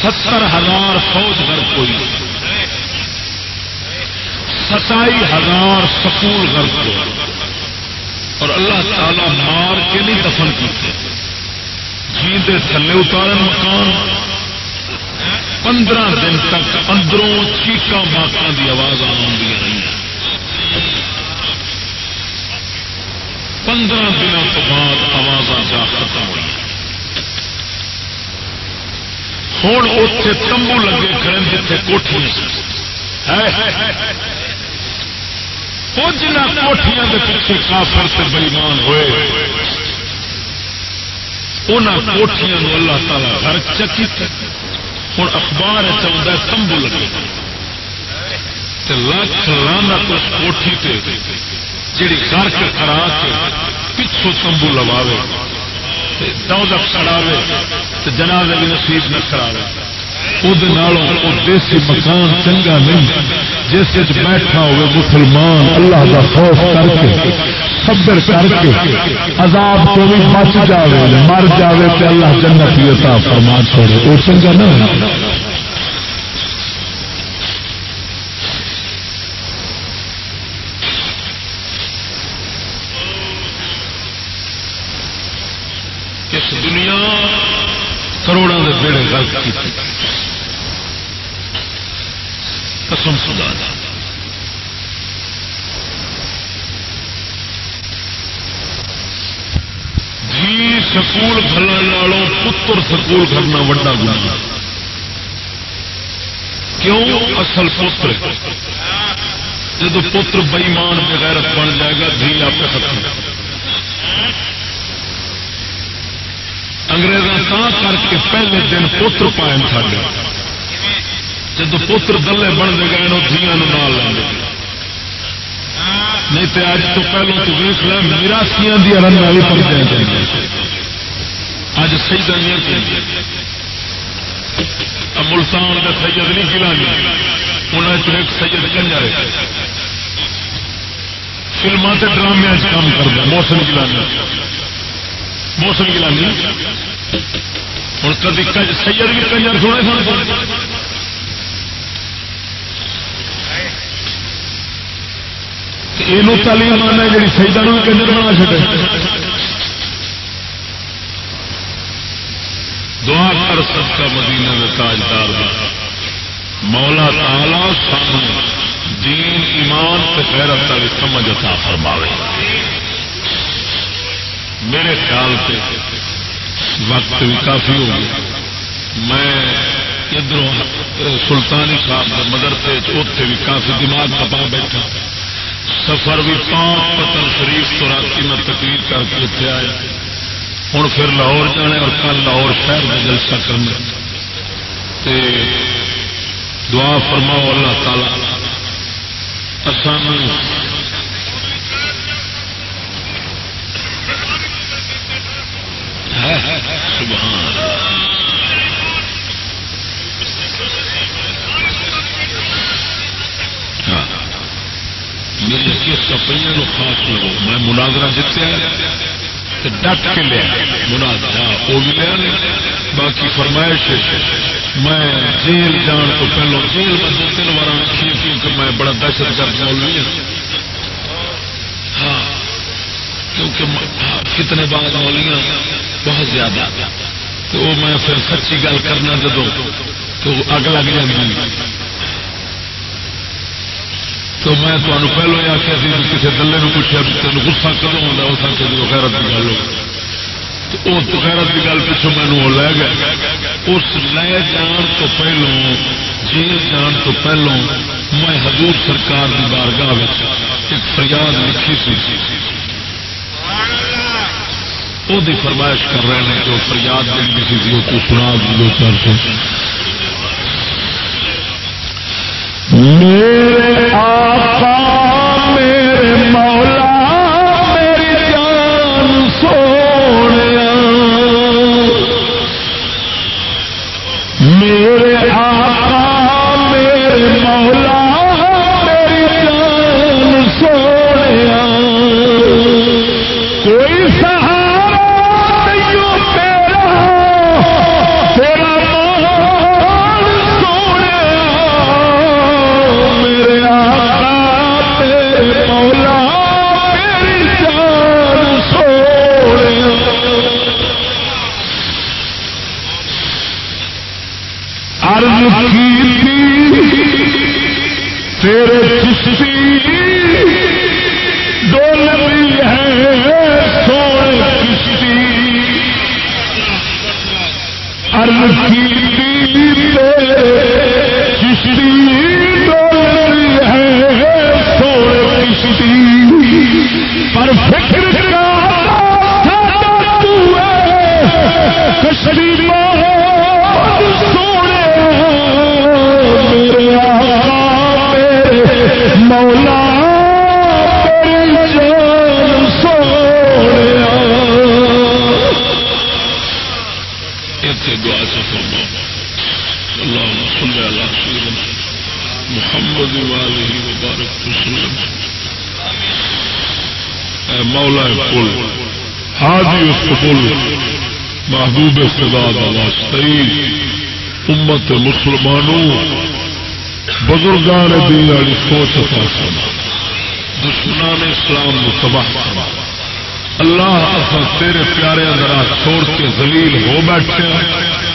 ستر ہزار فوج گھر کوئی ستائی ہزار سکول گھر کو اور اللہ تعالی مار کے نہیں دفن کیتے. جیندے تھلے اتارن مکان. پندرہ دن تک اندروں چیقا ماکا دی آواز آدی رہی. پندرہ دنوں بعد آواز جا ختم ہوئی. ہوں اتنے تمبو لگے کھڑے جتنے کوٹھی وہ جنہ کوٹیاں کے پیچھے کافر سے بےمان ہوئے۔ ان کوٹیاں اللہ تعالی گھر چکی ہوں اخبار چاہتا ہے تمبو لگے۔ لکھ لانا اس کوٹھی تے جیڑی گھر کے کرا کے پچھوں تمبو لواوے۔ دوزخ کراوے تو جنازے بھی نصیب نہ کراوے۔ وہ دیسی مکان چنگا نہیں، جس بیٹھا ہوئے مسلمان اللہ کا خوف کر کے صبر کر کے عذاب کو بھی بچ جاوے، مر جاوے تو اللہ جنت کی عطا فرما چھوڑے۔ وہ چنگا نہ اس دنیا کروڑوں کے بیڑے غلط کی۔ قسم خدا۔ دا جی سکول کھلن پتر سکول کرنا وڈا گنا کیوں؟ اصل پتر۔ جب پتر بئیمان بغیرت بن جائے گا دھی آپ ختم۔ انگریز تا کر کے پہلے دن پتر پائے ساڈے۔ جب پتر دلے بنتے گئے وہ دھیان نال لے۔ نہیں تو اج تو پہلو تو ویس لیا میراسیاں دیا رنگ بھی پڑ جائیں اج سی دنیا ملتان کا سید نہیں گلانی انہوں ایک سید کنجر فلما سے ڈرامے کام کرتا موسم گلانی موسم گلانی ہوں کدی سید بھی کنجر سونے سن۔ یہ تعلیم آنا جی سیدا بھی کنجر بنا چکے دعا کر سب کا مدینہ میں تاجدار مولا تالا سان دین ایمان سے غیرت والی سمجھ عطا فرماوے۔ میرے خیال سے وقت بھی کافی ہو گیا۔ میں ادھر سلطانی صاحب مدرسے اتنے بھی کافی دماغ کپا بیٹھا۔ سفر بھی پانچ پتن شریف تو رات میں تقریر کر کے اتنے آیا۔ ہوں پھر لاہور جانے اور کل لاہور شہر میں جلسہ کرنا دعا فرماؤ اللہ تعالی آسان ہاں۔ میری کیس پہلے خاص لو۔ میں مناظرہ جتیا ڈٹ کے لیا مناظرہ وہ بھی لیا باقی فرمائش میں جیل جان تو پہلو جیل میں دو تین بار رکھی کیونکہ میں بڑا دہشت گرد مولوی ہوں۔ کیونکہ کتنے بعد مولیاں بہت زیادہ۔ تو میں پھر سچی گل کرنا جدو تو اگ لگ جاتی تو میں تمہیں پہلو یہ آخیا سی کسی دلے نے پوچھا تین گسا کدو ہوتا اس آخر جی خیرت کی گل ہو۔ تو خیرت کی گل پچھو مینو لے گیا اس لے جان تو پہلو جیل جان تو پہلو میں حضور سرکار کی بارگاہ ایک فریاد لکھی سی۔ وہ فرمائش کر رہے ہیں جو فریاد دیں لکھی تھی وہ سنا دو کر سو میرے آقا، میرے مولا اتنے دعا سے فرما اللہ صلی اللہ سیدنا محمد والی مبارک وسلم. اے مولا کل حاجی اس کل محبوب خدا واسطے امت مسلمانوں بزرگان دین والی سوچ عطا فرما دشمنان اسلام کو تباہ فرما۔ اللہ اصل تیرے پیارے ذرا چھوڑ کے ذلیل ہو بیٹھے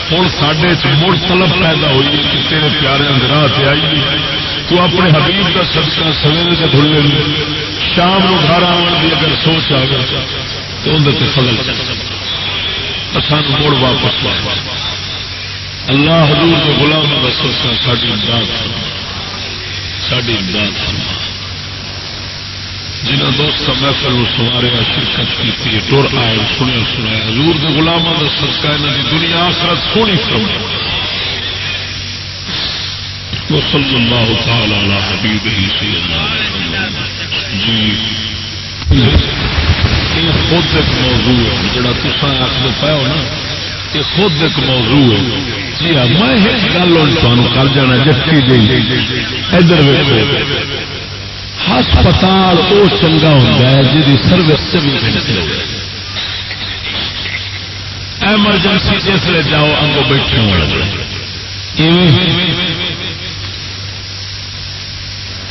ہوں سڈے مڑ طلب پیدا ہوئی کہ تیرے پیارے راہ سے آئی تو اپنے حبیب کا سدکا سویرے سے کھلے شام کو گھر آن کی اگر سوچ آ گیا تو اندر فضل سان مڑ واپس اللہ حضور کے غلام کا سوچا ساری امداد ساری امداد فرما جنہ دوست محفل سواریا شرکت کی ٹر آئے سنیا سنایا حضور کے گلاموں کا سدکا یہاں کی دنیا آخرت سونی فرما صلی اللہ تعالی علی حبیب ہی جی یہ خود ایک موضوع ہے، جڑا تصا آخر پایا ہو نا، یہ خود ایک موضوع ہے۔ جی ہاں میں ایک گل تمہیں کر جانا، جٹی جی۔ ادھر ویکو ہسپتال وہ چنگا ہوتا ہے جی سروس چوبی گھنٹے ایمرجنسی جسے جاؤ اگوں بیٹھے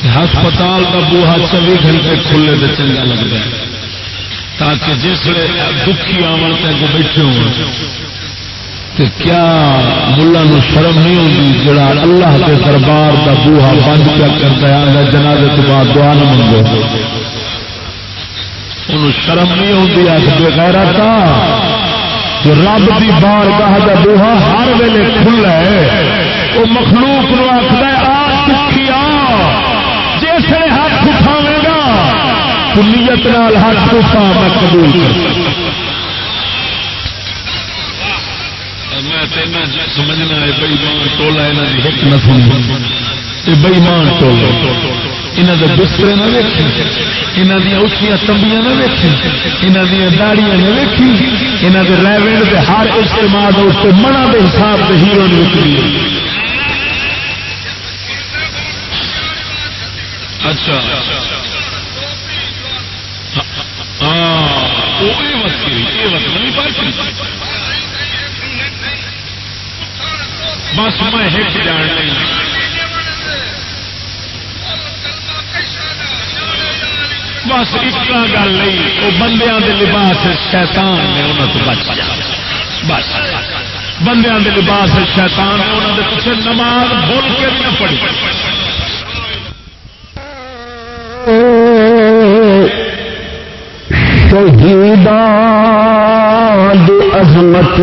ہسپتال کا بوہا چوبی گھنٹے کھلے تو چنگا لگتا ہے، تاکہ جسے دکھی آمن تک بیٹھے ہو تے کیا ملا نو شرم نہیں ہوتی جڑا اللہ کے دربار کا بوہا بند کیا کرتا ہے؟ جنازے تو بعد دعا نہ منگو۔ ان شرم نہیں ہوتی آج بغیر کہ رب کی بار کا بوہا ہر ویلے کھلا ہے، وہ مخلوق نو آخر آ چکی آ۔ جس ہاتھ اٹھاوے گا نیت نال ہاتھ اٹھا میں قبول کرتا سمجھنا ہے بئیمان ٹولا یہاں کی نہ یہ بئیمان ٹولا۔ یہاں کے بسترے نہ ویکھی۔ یہاں دیا اچھیا تمبیاں نہ ویکھی۔ یہاں دیا داڑیاں نہ ویکھی۔ یہاں کے ریونڈ کے ہر اجتماع منا کے حساب سے ہیرو نے وکری اچھا۔ ہاں۔, ہاں۔ یہ وقت یہ وقت نہیں پارٹی بس میں ہٹ جان بس ایک گل نہیں، وہ بندیا کے لباس شیطان نے انہوں تو بچ جا بس۔ بندیا کے لباس شیطان نے انہوں نے پیچھے نماز بول کے بھی نہ پڑی شہیدان عظمت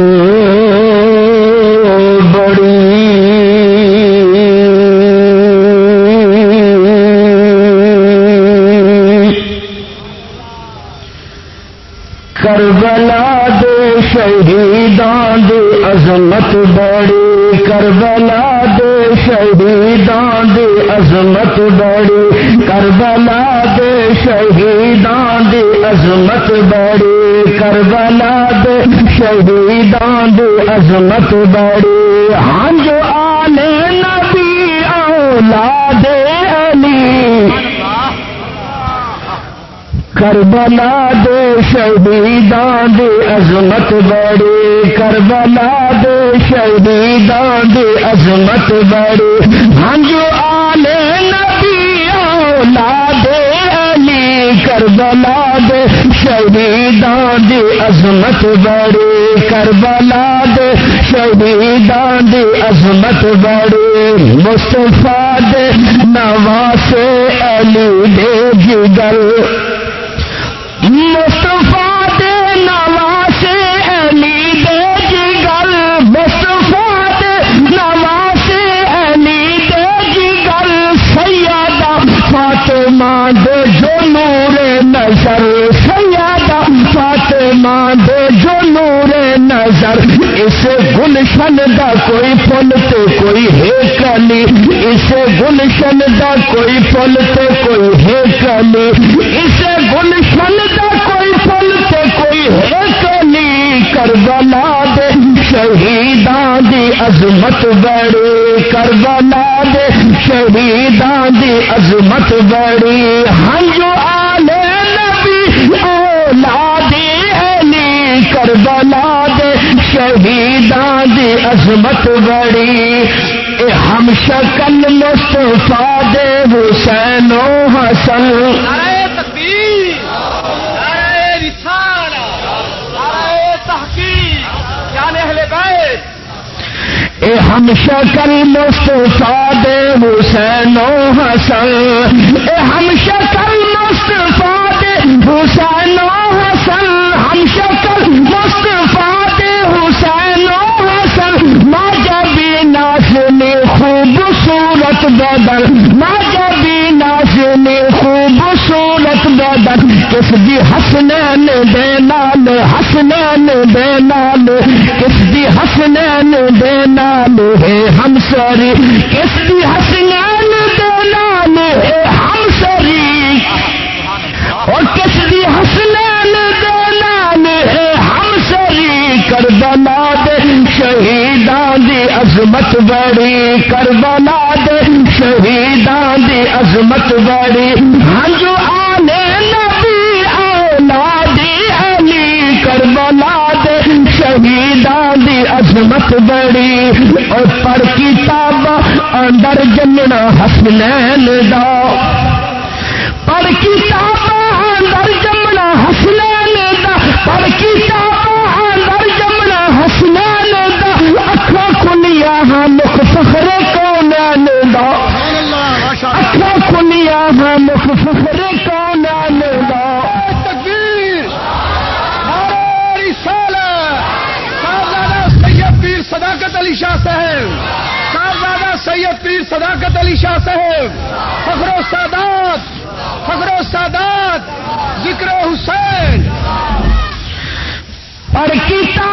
شہیدان دی عظمت بڑی، کربلا دے شہیدان دی عظمت بڑی، کربلا دے شہیدان دی عظمت بڑی، کربلا دے شہیدان دی عظمت بڑی۔ ہاں جو آنے نبی اولاد علی۔ کربلا دے شہیدان دی عظمت بڑی۔ کربلا دے شہیدان دی عظمت بڑی۔ ہاں ہنجو آلے نبی اولاد علی۔ کربلا دے شہیدان دی عظمت بڑی۔ کربلا دے شہیدان دی عظمت بڑی، مصطفیٰ دے نواز علی دے جگر۔ مستفا دے نواز علی دے جگر مستفا دے نواز علی دے جگر۔ سیادہ فاطمہ دے جو نور نظر سیادہ فاطمہ دے جو نور نظر اس گلشن دا کوئی پل تے کوئی ہے کلی اس گلشن دا کوئی پل تے کوئی ہے کلی اس گلشن دا کوئی پل تے کوئی ہے کلی کربلا دے شہیدان دی عظمت بڑی کربلا دے شہیدان دی عظمت بڑی ہنجو آلے نبی اولاد علی کربلا شہیدان دی عظمت بڑی اے ہم شکل مصطفیٰ دے حسین و حسن۔ اے ہم شکل مصطفیٰ دے حسین و حسن۔ اے ہم شکل مصطفیٰ دے حسین و حسن ہم شکل مصطفیٰ دے حسین و حسن ماں جبی ناسنی خوبصورت بدل ماں جبی ناسنی خوبصورت بدل کس دی حسنین دے نال، حسنین دے نال، کس دی حسنین دے نال ہے ہم سری کس دی حسنین دے نال ہے ہم سری اور کس دی حسنین دے نال ہے ہم سری کربلا دے شہیدان دی عظمت بڑی، کربلا دے شہیدان دی عظمت بڑی ہنجو ہاں آنے نبی اولادی علی کربلا دے شہیدان دی عظمت بڑی اور پر کتاب اندر جننا حسنین دا۔ پر کتاب فخر صاحبزادہ سید پیر صداقت علی شاہ صاحب۔ سید پیر صداقت علی شاہ صاحب۔ فخر و سادات۔ فخر و سادات۔ ذکر حسین۔ پر کتاب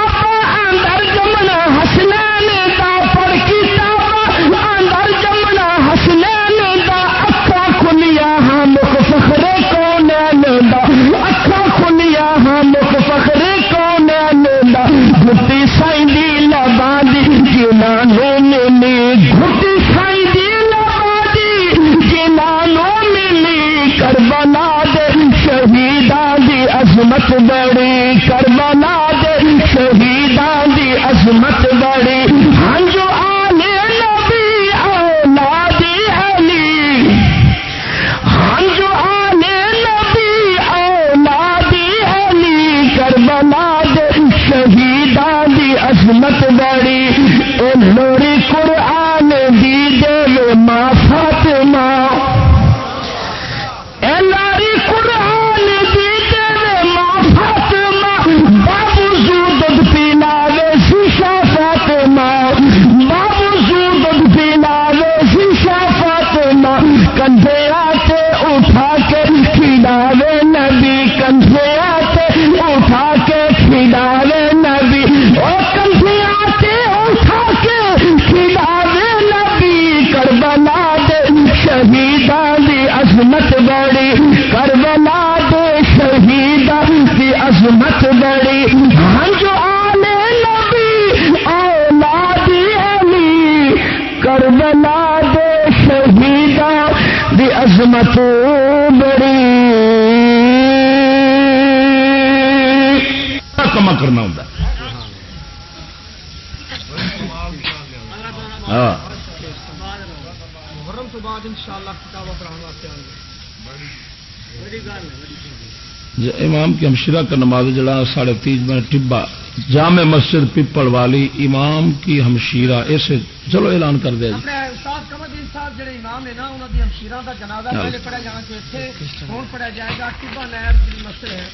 کی ہمشیرہ کا نماز جڑا ساڑھے تیس میں ٹبا جامع مسجد پیپل والی امام کی ہمشیرہ ایسے چلو اعلان کر دیا جی اپنے استاد قمر الدین صاحب جڑے امام نے نا انہوں دی ہمشیرہ دا جنازہ پہلے پڑھا جانا چاہیے اتنے کون پڑھا جائے گا؟ ٹبا نہر مسجد ہے۔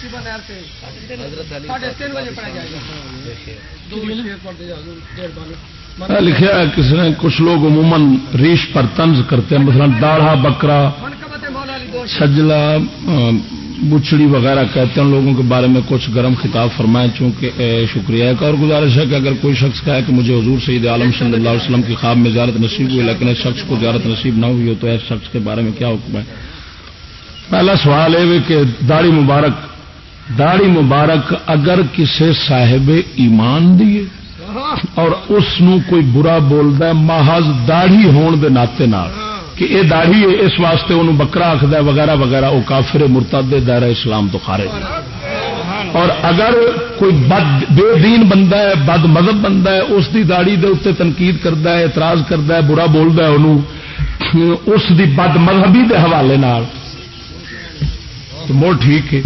ٹبا نہر سے ساڑھے تین بجے پڑھا جائے گا۔ دو شیر پڑھتے جاؤ ڈیڑھ بانی لکھا ہے کسی نے کچھ لوگ عموماً ریش پر طنز کرتے ہیں مثلا داڑھا بکرا سجلا بچڑی وغیرہ کہتے ہیں لوگوں کے بارے میں کچھ گرم خطاب فرمائیں، چونکہ شکریہ ایک اور گزارش ہے کہ اگر کوئی شخص کہے کہ مجھے حضور سید عالم صلی اللہ علیہ وسلم کی خواب میں زیارت نصیب ہوئی، لیکن اس شخص کو زیارت نصیب نہ ہوئی ہو، تو اس شخص کے بارے میں کیا حکم ہے؟ پہلا سوال یہ کہ داڑھی مبارک داڑھی مبارک اگر کسی صاحب ایمان دیے اور اس کوئی برا بولتا ہے، محض داڑھی ہون دے ناطے نال۔ کہ یہ داڑھی ہے، اس واسطے انہوں بکرا آخد وغیرہ وغیرہ وہ کافر مرتد دائرہ اسلام تو خارج ہے اور اگر کوئی بد بے دین بندہ ہے، بد مذہب بندہ ہے، اس دی داڑھی دے اتنے تنقید کرتا ہے، اعتراض کرتا ہے، برا بولتا ہے، انہوں اس دی بد مذہبی دے حوالے نال، تو مور ٹھیک ہے۔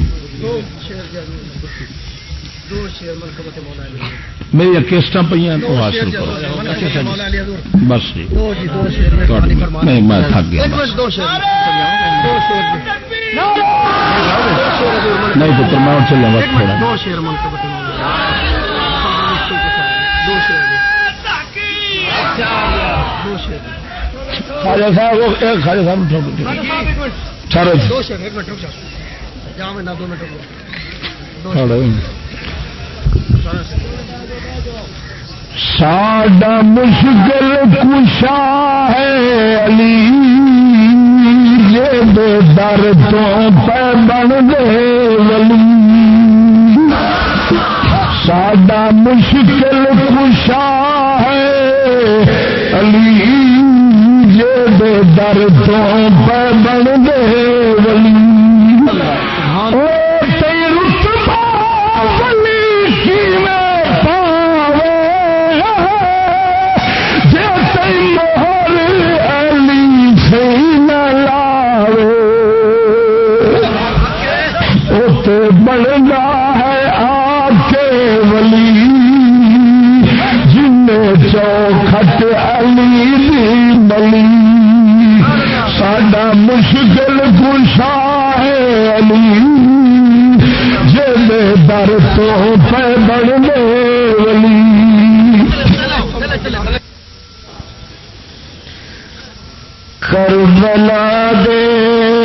میری کیسٹ پہ حاصل کرو۔ بس جی۔ تھوڑی- نہیں۔ میں تھک گیا۔ نہیں پتر میں بس تھوڑا۔ خواجہ صاحب وہ ایک خواجہ صاحب اٹھو۔ بیٹھو۔ ٹھہرو جی۔ ٹھہرو۔ ساڈا مشکل کشا ہے علی، یہ دے در تو پہ بن دے ولی۔ ساڈا مشکل کشا ہے علی، یہ دے در تو پہ بن دے بلی ساڈا مشکل گشا ہے علی۔ جن در تو پہ بڑھنے ولی کربلا دے